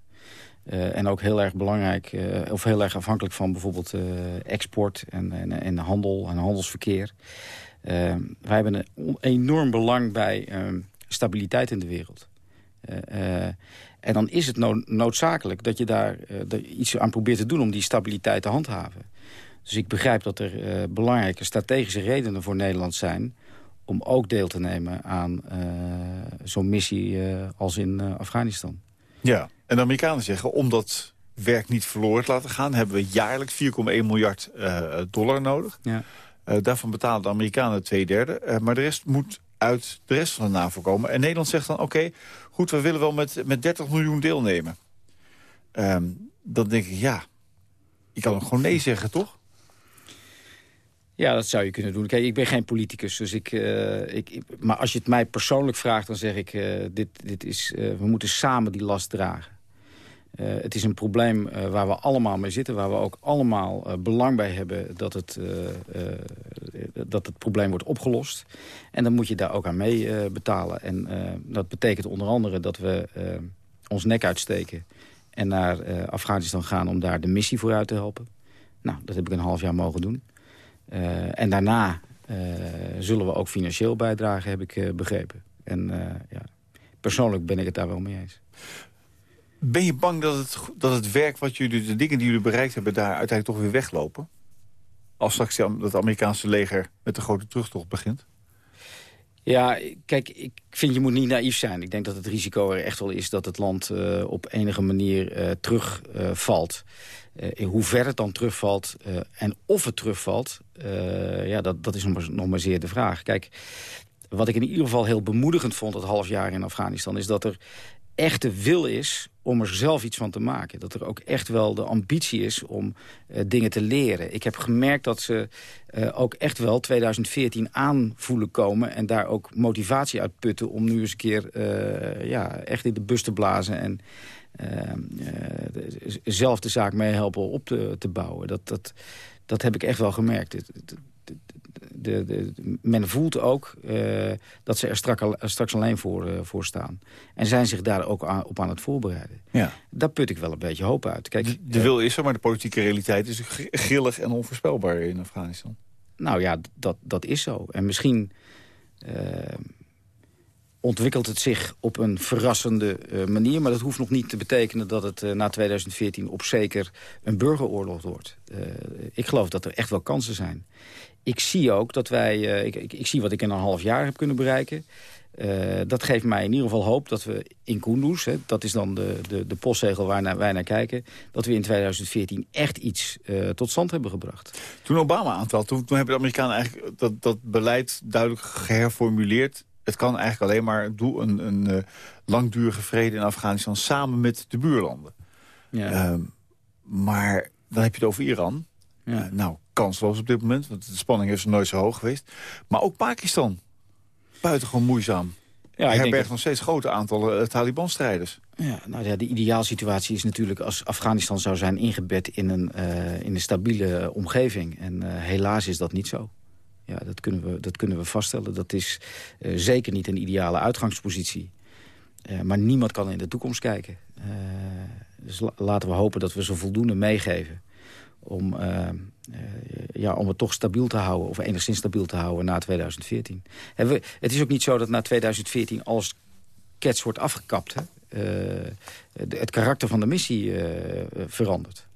en ook heel erg belangrijk, of heel erg afhankelijk van bijvoorbeeld export en, en, en, handel en handelsverkeer. wij hebben een enorm belang bij ehm, stabiliteit in de wereld. en dan is het noodzakelijk dat je daar iets aan probeert te doen... om die stabiliteit te handhaven. Dus ik begrijp dat er belangrijke strategische redenen voor Nederland zijn om ook deel te nemen aan zo'n missie als in Afghanistan. Ja, en de Amerikanen zeggen, om dat werk niet verloren te laten gaan... hebben we jaarlijks 4,1 miljard dollar nodig. Ja. Daarvan betalen de Amerikanen twee derde. Maar de rest moet uit de rest van de NAVO komen. En Nederland zegt dan, oké, goed, we willen wel met, met 30 miljoen deelnemen. Um, dan denk ik, ja, je kan ook gewoon nee zeggen, toch? Ja, dat zou je kunnen doen. Kijk, ik ben geen politicus, dus ik, uh, ik, maar als je het mij persoonlijk vraagt, dan zeg ik, uh, dit, dit is, uh, we moeten samen die last dragen. het is een probleem waar we allemaal mee zitten, waar we ook allemaal belang bij hebben dat het, dat het probleem wordt opgelost. En dan moet je daar ook aan mee betalen. En dat betekent onder andere dat we ons nek uitsteken en naar Afghanistan gaan om daar de missie vooruit te helpen. Nou, dat heb ik een half jaar mogen doen. Eh, en daarna eh, zullen we ook financieel bijdragen, heb ik eh, begrepen. En ja, persoonlijk ben ik het daar wel mee eens. Ben je bang dat het, dat het werk, wat jullie, de dingen die jullie bereikt hebben... daar uiteindelijk toch weer weglopen? Als straks het Amerikaanse leger met de grote terugtocht begint? Ja, kijk, ik vind je moet niet naïef zijn. Ik denk dat het risico er echt wel is dat het land op enige manier uh, terugvalt. Uh, in hoeverre het dan terugvalt uh, en of het terugvalt... Uh, ja, dat, dat is nog maar, nog zeer de vraag. Kijk, wat ik in ieder geval heel bemoedigend vond... het half jaar in Afghanistan... is dat er echte wil is om er zelf iets van te maken. Dat er ook echt wel de ambitie is om dingen te leren. Ik heb gemerkt dat ze ook echt wel 2014 aanvoelen komen... en daar ook motivatie uit putten om nu eens een keer ja, echt in de bus te blazen... en eh, zelf de zaak meehelpen op te, te bouwen. Dat, dat, dat heb ik echt wel gemerkt. De, de, de, men voelt ook uh, dat ze er strak, straks alleen voor, uh, voor staan. En zijn zich daar ook aan, op aan het voorbereiden. Ja. Daar put ik wel een beetje hoop uit. Kijk, de, de wil is er, maar de politieke realiteit is grillig en onvoorspelbaar in Afghanistan. Nou ja, dat, dat is zo. En misschien... Uh, ontwikkelt het zich op een verrassende uh, manier. Maar dat hoeft nog niet te betekenen dat het uh, na 2014 op zeker een burgeroorlog wordt. Uh, ik geloof dat er echt wel kansen zijn. Ik zie ook dat wij, ik, ik, ik, zie wat ik in een half jaar heb kunnen bereiken. dat geeft mij in ieder geval hoop dat we in Kunduz, hè, dat is dan de, de, de postzegel waar naar, wij naar kijken... dat we in 2014 echt iets tot stand hebben gebracht. Toen Obama aantrad, toen, toen hebben de Amerikanen eigenlijk dat, dat beleid duidelijk geherformuleerd het kan eigenlijk alleen maar doel, een, een uh, langdurige vrede in Afghanistan... samen met de buurlanden. Ja. Uh, maar dan heb je het over Iran. Ja. Uh, nou, kansloos op dit moment, want de spanning is nooit zo hoog geweest. Maar ook Pakistan. Buitengewoon moeizaam. Ja, Hij herbergt nog steeds grote aantallen uh, Taliban-strijders. Ja, nou ja, de ideaalsituatie is natuurlijk als Afghanistan zou zijn ingebed in een, uh, in een stabiele omgeving. En uh, helaas is dat niet zo. Ja, dat kunnen we, dat kunnen we vaststellen. Dat is uh, zeker niet een ideale uitgangspositie. Uh, maar niemand kan in de toekomst kijken. Uh, dus la laten we hopen dat we ze voldoende meegeven... om, ja, om het toch stabiel te houden, of enigszins stabiel te houden na 2014. En we, het is ook niet zo dat na 2014 alles kets wordt afgekapt. Hè? Het karakter van de missie verandert.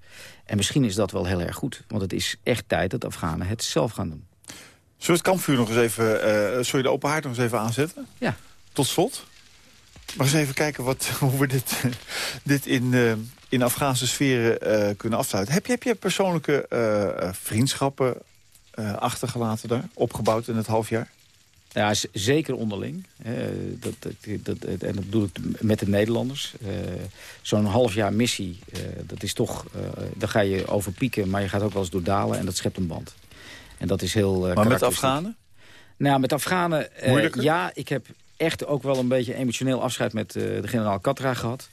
En misschien is dat wel heel erg goed. Want het is echt tijd dat Afghanen het zelf gaan doen. Zullen we het kampvuur nog eens even... Uh, sorry, de open haard nog eens even aanzetten? Ja. Tot slot. Maar eens even kijken wat, (laughs) hoe we dit, dit in, uh, in Afghaanse sferen uh, kunnen afsluiten. Heb je, heb je persoonlijke vriendschappen achtergelaten daar? Opgebouwd in het half jaar? Ja, zeker onderling. dat, dat, dat, en dat bedoel ik met de Nederlanders. Zo'n half jaar missie, dat is toch... daar ga je over pieken, maar je gaat ook wel eens door dalen... en dat schept een band. En dat is heel uh, Maar met Afghanen? Nou, met Afghanen, uh, ja, ik heb echt ook wel een beetje emotioneel afscheid met uh, de generaal Katra gehad.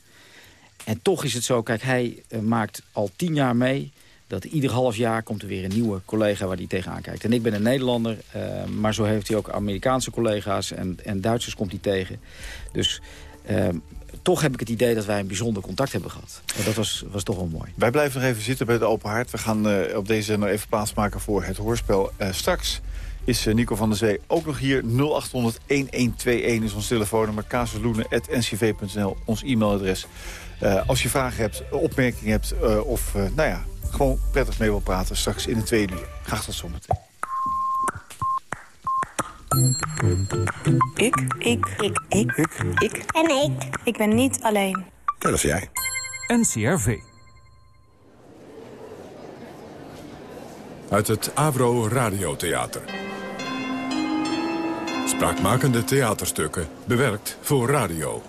En toch is het zo, kijk, hij maakt al tien jaar mee dat ieder half jaar komt er weer een nieuwe collega waar hij tegenaan kijkt. En ik ben een Nederlander, uh, maar zo heeft hij ook Amerikaanse collega's en, en Duitsers komt hij tegen. Dus uh, toch heb ik het idee dat wij een bijzonder contact hebben gehad. En dat was, was toch wel mooi. Wij blijven nog even zitten bij de Open Haard. We gaan uh, op deze nog even plaatsmaken voor het hoorspel. Uh, straks is eh, Nico van der Zee ook nog hier. 0800-1121 is ons telefoonnummer. kazeloenen.ncv.nl, ons e-mailadres. Als je vragen hebt, opmerkingen hebt of nou ja, gewoon prettig mee wil praten... straks in de tweede uur. Graag tot zometeen. Ik. Ik. Ik. Ik. Ik. Ik. En ik. Ik ben niet alleen. Dat is jij. NCRV. Uit het Avro Radiotheater. Spraakmakende theaterstukken, bewerkt voor radio.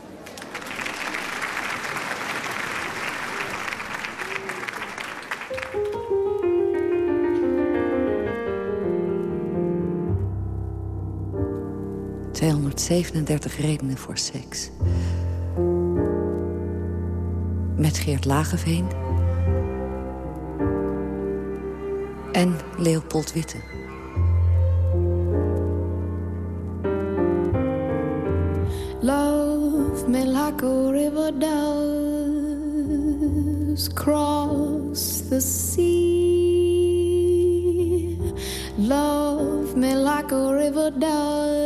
...237 redenen voor seks. Met Geert Lageveen... en Leopold Witte. Love me like a river does cross the sea. Love me like a river does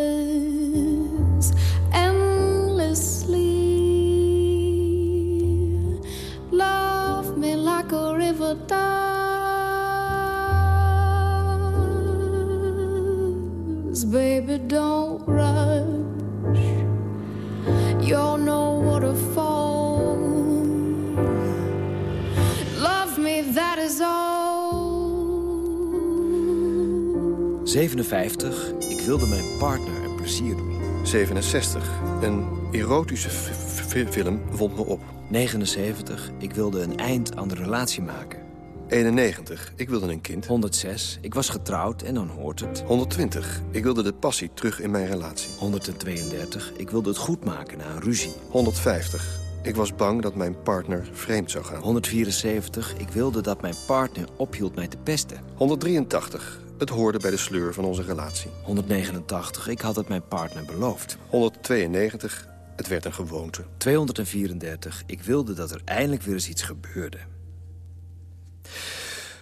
57. Ik wilde mijn partner een plezier doen. 67. Een erotische film wond me op. 79. Ik wilde een eind aan de relatie maken. 91. Ik wilde een kind. 106. Ik was getrouwd en dan hoort het. 120. Ik wilde de passie terug in mijn relatie. 132. Ik wilde het goed maken na een ruzie. 150. Ik was bang dat mijn partner vreemd zou gaan. 174. Ik wilde dat mijn partner ophield mij te pesten. 183. Het hoorde bij de sleur van onze relatie. 189. Ik had het mijn partner beloofd. 192. Het werd een gewoonte. 234. Ik wilde dat er eindelijk weer eens iets gebeurde.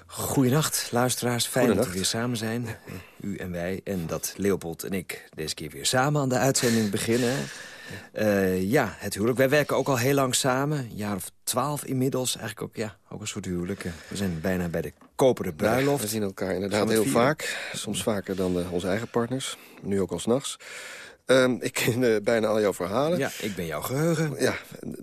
Goedenacht, luisteraars. Fijn dat we weer samen zijn. U en wij. En dat Leopold en ik deze keer weer samen aan de uitzending beginnen. Eh, ja, het huwelijk. Wij werken ook al heel lang samen. Een jaar of twaalf inmiddels. Eigenlijk ook, ja, ook een soort huwelijk. We zijn bijna bij de koperen bruiloft. We zien elkaar inderdaad heel vieren? vaak. Soms vaker dan eh, onze eigen partners. Nu ook al s'nachts. Ehm ik ken eh, bijna al jouw verhalen. Ja, ik ben jouw geheugen. Ja,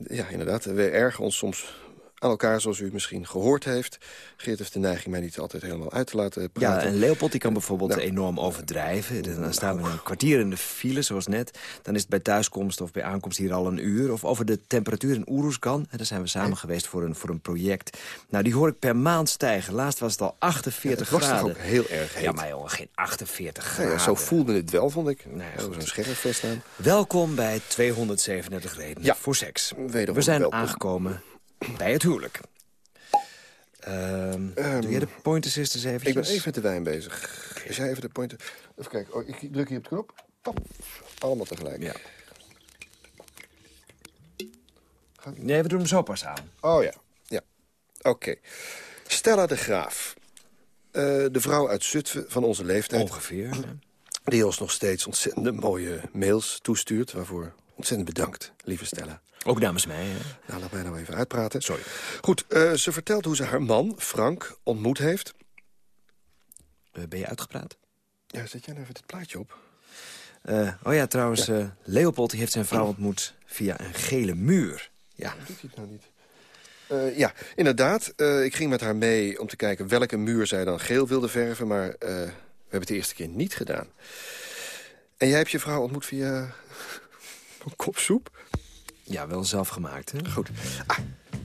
ja, inderdaad. We ergen ons soms aan elkaar, zoals u misschien gehoord heeft. Geert heeft de neiging mij niet altijd helemaal uit te laten Ja, praten. en Leopold die kan bijvoorbeeld Nou. enorm overdrijven. Dan staan we een kwartier in de file, zoals net. Dan is het bij thuiskomst of bij aankomst hier al een uur. Of over de temperatuur in. En daar zijn we samen geweest voor een, voor een project. Nou, die hoor ik per maand stijgen. Laatst was het al 48 het was toch graden. ook heel erg heet? Ja, maar jongen, geen 48 Nou graden. ja, zo voelde het wel, vond ik. Goed. Zo'n scherfvest aan. Welkom bij 237 redenen Ja, voor seks. wederom We zijn welkom. aangekomen bij het huwelijk. Doe jij de Pointer Sisters eventjes? Ik ben even met de wijn bezig. Als jij even de pointer... Even kijken. Oh, ik druk hier op de knop. Allemaal tegelijk. Ja. Nee, we doen hem zo pas aan. Oh ja. Ja. Oké. Stella de Graaf. Eh, de vrouw uit Zutphen van onze leeftijd. Ongeveer. Die ons nog steeds ontzettend mooie mails toestuurt. Waarvoor ontzettend bedankt, lieve Stella. Ook namens mij. Hè? Nou, laat mij nou even uitpraten. Sorry. Goed, eh, ze vertelt hoe ze haar man, Frank, ontmoet heeft. Eh, ben je uitgepraat? Ja, zet jij nou even dit plaatje op? Eh, oh ja, trouwens, Leopold die heeft zijn vrouw ontmoet via een gele muur. Ja, Doet hij het nou niet? Ja, inderdaad. Ik ging met haar mee om te kijken welke muur zij dan geel wilde verven. Maar we hebben het de eerste keer niet gedaan. En jij hebt je vrouw ontmoet via een kop soep? ja wel zelf gemaakt. Hè? Goed. Ah,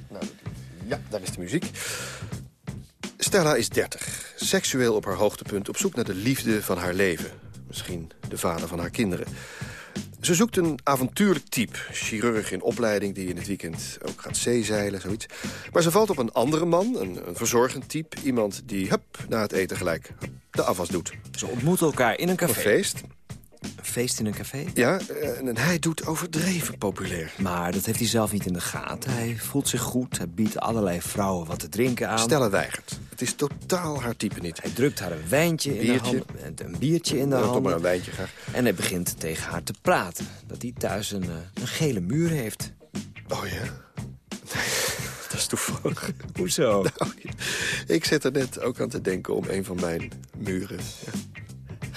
nou, ja, daar is de muziek. Stella is 30. Seksueel op haar hoogtepunt. Op zoek naar de liefde van haar leven. Misschien de vader van haar kinderen. Ze zoekt een avontuurlijk type. Chirurg in opleiding die in het weekend ook gaat zeezeilen, zoiets. Maar ze valt op een andere man, een, een verzorgend type. Iemand die, hup, na het eten gelijk hup, de afwas doet. Ze ontmoeten elkaar in een café. Een feest in een café? Ja, eh, en hij doet overdreven populair. Maar dat heeft hij zelf niet in de gaten. Hij voelt zich goed, hij biedt allerlei vrouwen wat te drinken aan. Stella weigert. Het is totaal haar type niet. Hij drukt haar een wijntje in de hand. Een biertje in de Ja, hand. maar een wijntje graag. En hij begint tegen haar te praten. Dat hij thuis een, eh, een gele muur heeft. Oh ja? (laughs) dat is toevallig. (laughs) Hoezo? Nou, ik zit er net ook aan te denken om een van mijn muren ja,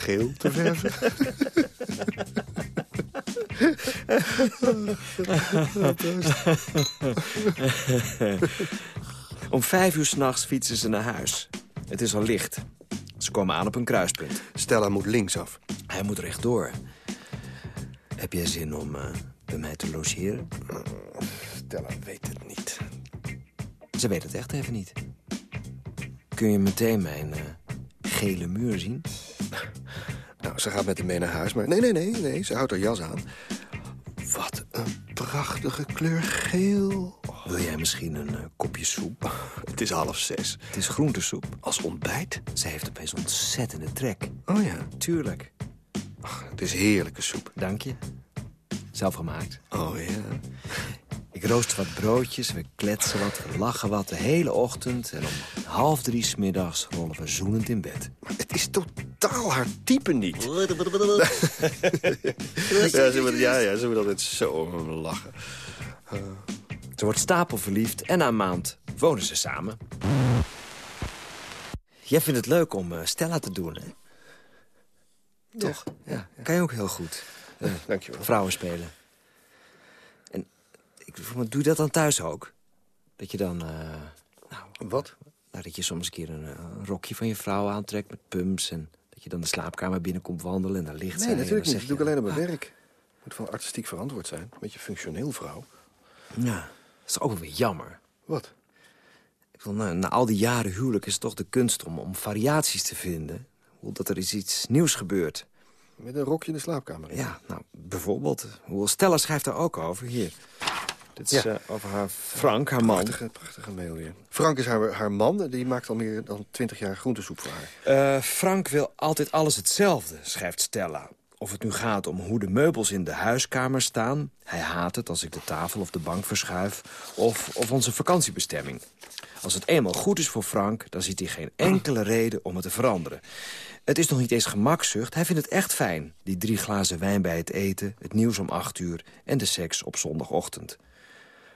geel te verven. (laughs) Om vijf uur s'nachts fietsen ze naar huis. Het is al licht. Ze komen aan op een kruispunt. Stella moet linksaf. Hij moet rechtdoor. Heb jij zin om eh, bij mij te logeren? Stella weet het niet. Ze weet het echt even niet. Kun je meteen mijn eh, gele muur zien? Nou, ze gaat met hem mee naar huis, maar nee, nee, nee, nee, ze houdt haar jas aan. Wat een prachtige kleur geel. Wil jij misschien een eh, kopje soep? (laughs) Het is half zes. Het is groentesoep. Als ontbijt? Zij heeft opeens ontzettende trek. Oh ja, Tuurlijk. het is heerlijke soep. Dank je. Zelf gemaakt. Oh ja. Ik rooster wat broodjes, we kletsen wat, we lachen wat de hele ochtend... en om half drie smiddags rollen we zoenend in bed. Maar het is totaal haar type niet. (laughs) ja, ze moet, ja, ja, ze moet altijd zo om me lachen. Ze wordt stapelverliefd en na een maand wonen ze samen. Jij vindt het leuk om eh, Stella te doen, hè? Toch? Ja, kan je ook heel goed. Eh, Dankjewel. vrouwen spelen. En ik, vroeg me, doe je dat dan thuis ook? Dat je dan... eh, nou, Wat? nou, dat je soms een keer een, eh, een rokje van je vrouw aantrekt met pumps... en dat je dan de slaapkamer binnenkomt wandelen en daar ligt. Nee, en natuurlijk niet. Dat doe ik alleen op mijn ah, werk. Moet wel artistiek verantwoord zijn. Een beetje functioneel vrouw. Ja, dat is ook weer jammer. Wat? Ik bedoel, na, na al die jaren huwelijk is het toch de kunst om, om variaties te vinden. Hoe dat er is iets nieuws gebeurt. Met een rokje in de slaapkamer. Ja, nou, bijvoorbeeld. Hoe Stella schrijft daar ook over. Hier. Dit is Ja. eh, over haar Frank, haar man. Prachtige, prachtige mail weer. Frank is haar, haar man. Die maakt al meer dan twintig jaar groentesoep voor haar. Eh, Frank wil altijd alles hetzelfde, schrijft Stella. Of het nu gaat om hoe de meubels in de huiskamer staan. Hij haat het als ik de tafel of de bank verschuif. Of, of onze vakantiebestemming. Als het eenmaal goed is voor Frank, dan ziet hij geen enkele reden om het te veranderen. Het is nog niet eens gemakzucht, hij vindt het echt fijn. Die drie glazen wijn bij het eten, het nieuws om acht uur... en de seks op zondagochtend.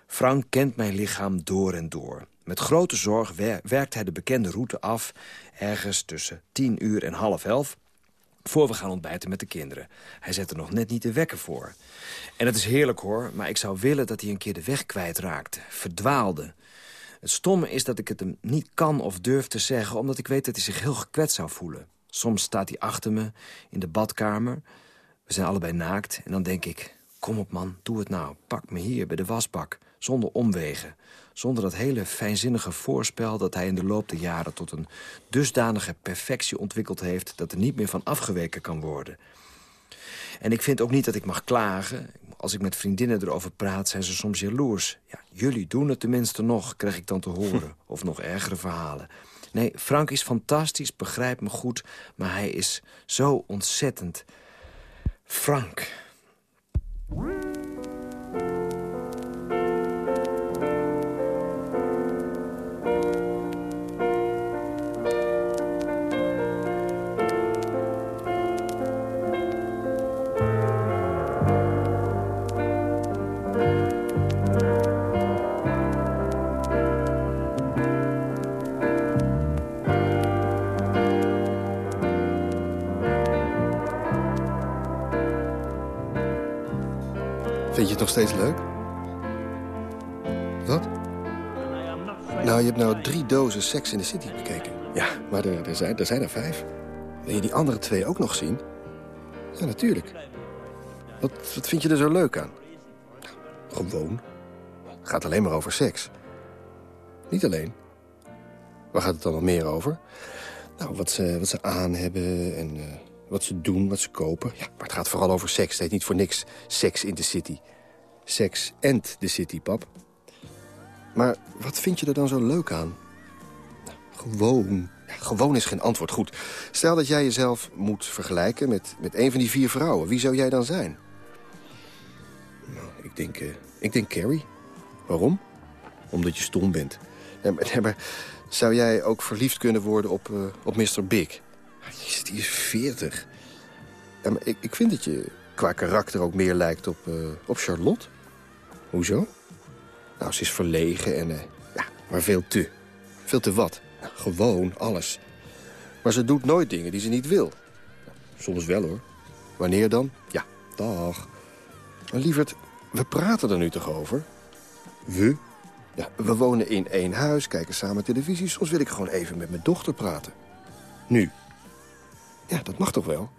Frank kent mijn lichaam door en door. Met grote zorg wer- werkt hij de bekende route af... ergens tussen tien uur en half elf... voor we gaan ontbijten met de kinderen. Hij zet er nog net niet de wekker voor. En het is heerlijk hoor, maar ik zou willen dat hij een keer de weg kwijtraakte. Verdwaalde. Het stomme is dat ik het hem niet kan of durf te zeggen... omdat ik weet dat hij zich heel gekwetst zou voelen. Soms staat hij achter me in de badkamer. We zijn allebei naakt en dan denk ik... kom op man, doe het nou. Pak me hier bij de wasbak, zonder omwegen. Zonder dat hele fijnzinnige voorspel dat hij in de loop der jaren... tot een dusdanige perfectie ontwikkeld heeft... dat er niet meer van afgeweken kan worden. En ik vind ook niet dat ik mag klagen. Als ik met vriendinnen erover praat, zijn ze soms jaloers. Ja, jullie doen het tenminste nog, krijg ik dan te horen. (laughs) Of nog ergere verhalen. Nee, Frank is fantastisch, begrijpt me goed... maar hij is zo ontzettend... Frank. Nog steeds leuk? Wat? Nou, je hebt nou drie dozen Sex in the City bekeken. Ja, maar er, er, zijn, er zijn er vijf. Wil je die andere twee ook nog zien? Ja, natuurlijk. Wat, wat vind je er zo leuk aan? Gewoon. Het gaat alleen maar over seks. Niet alleen. Waar gaat het dan nog meer over? Nou, wat ze, wat ze aan hebben en eh, wat ze doen, wat ze kopen. Ja, maar het gaat vooral over seks. Het heet niet voor niks Sex in the City. Sex and the City, pap. Maar wat vind je er dan zo leuk aan? Nou, gewoon. Ja, gewoon is geen antwoord. Goed. Stel dat jij jezelf moet vergelijken met, met een van die vier vrouwen. Wie zou jij dan zijn? Nou, ik denk, eh, ik denk Carrie. Waarom? Omdat je stom bent. maar, maar, zou jij ook verliefd kunnen worden op, uh, op Mr. Big? Jezus, die is 40. Ja, ik, ik vind dat je qua karakter ook meer lijkt op, uh, op Charlotte. Hoezo? Nou, ze is verlegen en... Uh, ja, maar veel te. Veel te wat. Gewoon alles. Maar ze doet nooit dingen die ze niet wil. Soms wel, hoor. Wanneer dan? Ja, dag. Maar lieverd, we praten er nu toch over? We? Ja, we wonen in één huis, kijken samen televisie. Soms wil ik gewoon even met mijn dochter praten. Nu. Ja, dat mag toch wel?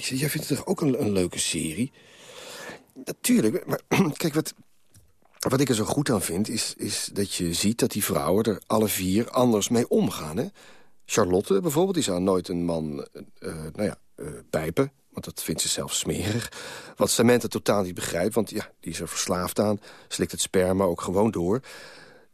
Jij vindt het toch ook een, een leuke serie? Natuurlijk, maar (clears throat) kijk, wat, wat ik er zo goed aan vind... Is, is dat je ziet dat die vrouwen er alle vier anders mee omgaan. Hè? Charlotte bijvoorbeeld, die zou nooit een man uh, nou ja, uh, pijpen. Want dat vindt ze zelf smerig. Wat Samantha totaal niet begrijpt, want ja, die is er verslaafd aan. Slikt het sperma ook gewoon door.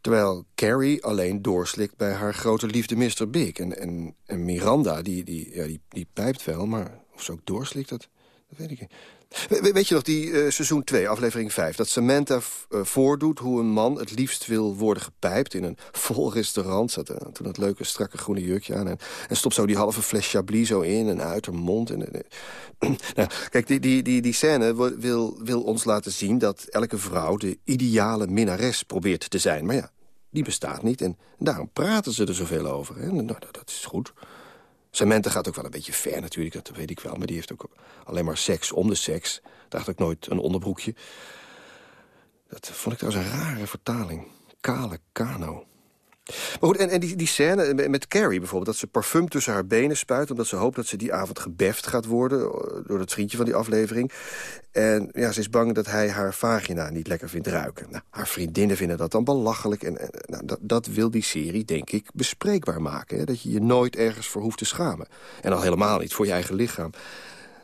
Terwijl Carrie alleen doorslikt bij haar grote liefde Mr. Big. En, en, en Miranda, die, die, ja, die, die pijpt wel, maar of ze ook doorslikt, dat, dat weet ik niet. weet je nog, die uh, seizoen 2, aflevering 5... dat Samantha uh, voordoet hoe een man het liefst wil worden gepijpt... in een (laughs) vol restaurant, zat uh, toen dat leuke strakke groene jurkje aan... En, en stopt zo die halve fles Chablis zo in en uit haar mond. En, (clears throat) nou, kijk, die, die, die, die scène wil, wil ons laten zien... dat elke vrouw de ideale minnares probeert te zijn. Maar ja, die bestaat niet en daarom praten ze er zoveel over. Hè? Nou, dat is goed. Samantha gaat ook wel een beetje ver natuurlijk, dat weet ik wel. Maar die heeft ook alleen maar seks om de seks. Draagt ook nooit een onderbroekje. Dat vond ik trouwens een rare vertaling. Kale kano. Maar goed, en, en die, die scène met Carrie bijvoorbeeld... dat ze parfum tussen haar benen spuit... omdat ze hoopt dat ze die avond gebeft gaat worden... Eh, door het vriendje van die aflevering. En ja, ze is bang dat hij haar vagina niet lekker vindt ruiken. Nou, haar vriendinnen vinden dat dan belachelijk. En, en nou, dat, dat, wil die serie, denk ik, bespreekbaar maken. Hè? Dat je je nooit ergens voor hoeft te schamen. En al helemaal niet voor je eigen lichaam.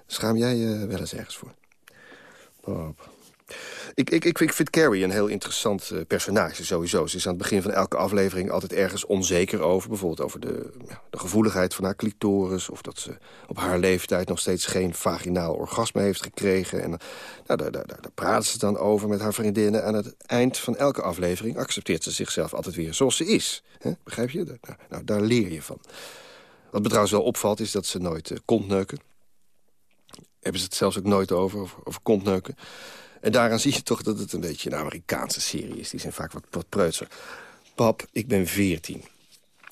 Schaam jij je wel eens ergens voor? Bob. Ik, ik, ik, vind Carrie een heel interessant uh, personage sowieso. Ze is aan het begin van elke aflevering altijd ergens onzeker over. Bijvoorbeeld over de, ja, de gevoeligheid van haar clitoris... of dat ze op haar leeftijd nog steeds geen vaginaal orgasme heeft gekregen. En, nou, daar, daar, daar, daar praten ze dan over met haar vriendinnen. Aan het eind van elke aflevering accepteert ze zichzelf altijd weer zoals ze is. Begrijp je? Nou, daar leer je van. Wat me trouwens wel opvalt is dat ze nooit uh, kontneuken. Hebben ze het zelfs ook nooit over, over, over kontneuken. En daaraan zie je toch dat het een beetje een Amerikaanse serie is. Die zijn vaak wat, wat preutser. Pap, ik ben 14.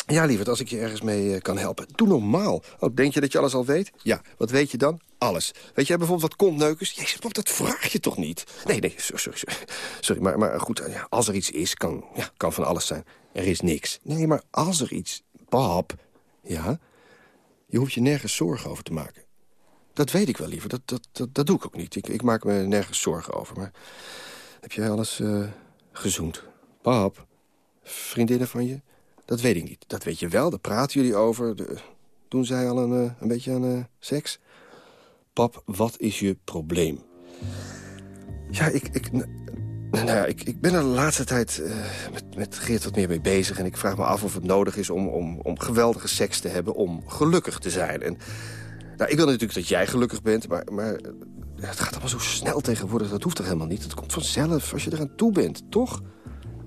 Ja, lieverd, als ik je ergens mee uh, kan helpen. Doe normaal. Oh, denk je dat je alles al weet? Ja. Wat weet je dan? Alles. Weet jij bijvoorbeeld wat kontneukers? Jezus, pap, dat vraag je toch niet? Nee, nee, sorry, sorry. Sorry, maar, maar goed, ja, als er iets is, kan, ja, kan van alles zijn. Er is niks. Nee, maar als er iets... Pap, ja? Je hoeft je nergens zorgen over te maken. Dat weet ik wel liever. Dat, dat, dat, dat doe ik ook niet. Ik, ik maak me nergens zorgen over. Maar heb jij alles uh, gezoend? Pap, vriendinnen van je? Dat weet ik niet. Dat weet je wel, daar praten jullie over. De, doen zij al een, uh, een beetje aan uh, seks? Pap, wat is je probleem? Ja, ik... ik nou ja, ik, ik ben er de laatste tijd met, met Geert wat meer mee bezig. En ik vraag me af of het nodig is om, om, om geweldige seks te hebben... om gelukkig te zijn. En nou, ik wil natuurlijk dat jij gelukkig bent, maar, maar het gaat allemaal zo snel tegenwoordig. Dat hoeft toch helemaal niet? Het komt vanzelf als je eraan toe bent, toch?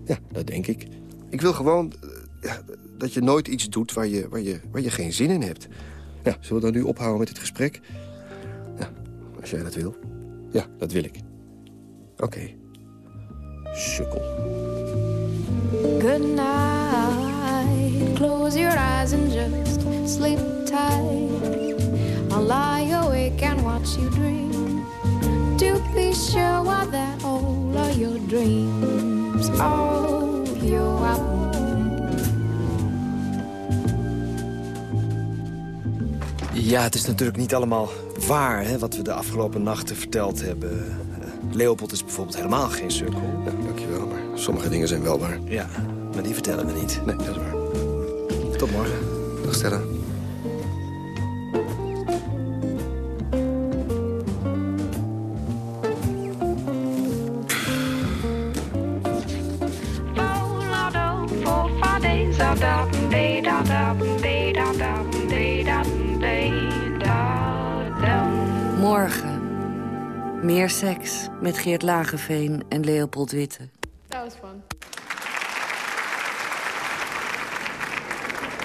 Ja, dat denk ik. Ik wil gewoon eh, ja, dat je nooit iets doet waar je, waar, je, waar je geen zin in hebt. Ja, zullen we dan nu ophouden met het gesprek? Ja, als jij dat wil. Ja, dat wil ik. Oké. Okay. Sukkel. Good night. Close your eyes and just sleep tight. I'll lie awake and watch you dream. To be sure what that all are your dreams. Oh, you're up. Ja, het is natuurlijk niet allemaal waar hè, wat we de afgelopen nachten verteld hebben. Leopold is bijvoorbeeld helemaal geen sukkel. Ja, dankjewel, maar sommige dingen zijn wel waar. Ja, maar die vertellen we niet. Nee, dat is waar. Tot morgen. Dag Stella. Meer seks met Geert Lageveen en Leopold Witte. Dat was fun.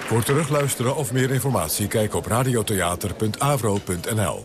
Voor terugluisteren of meer informatie kijk op radiotheater.avro.nl.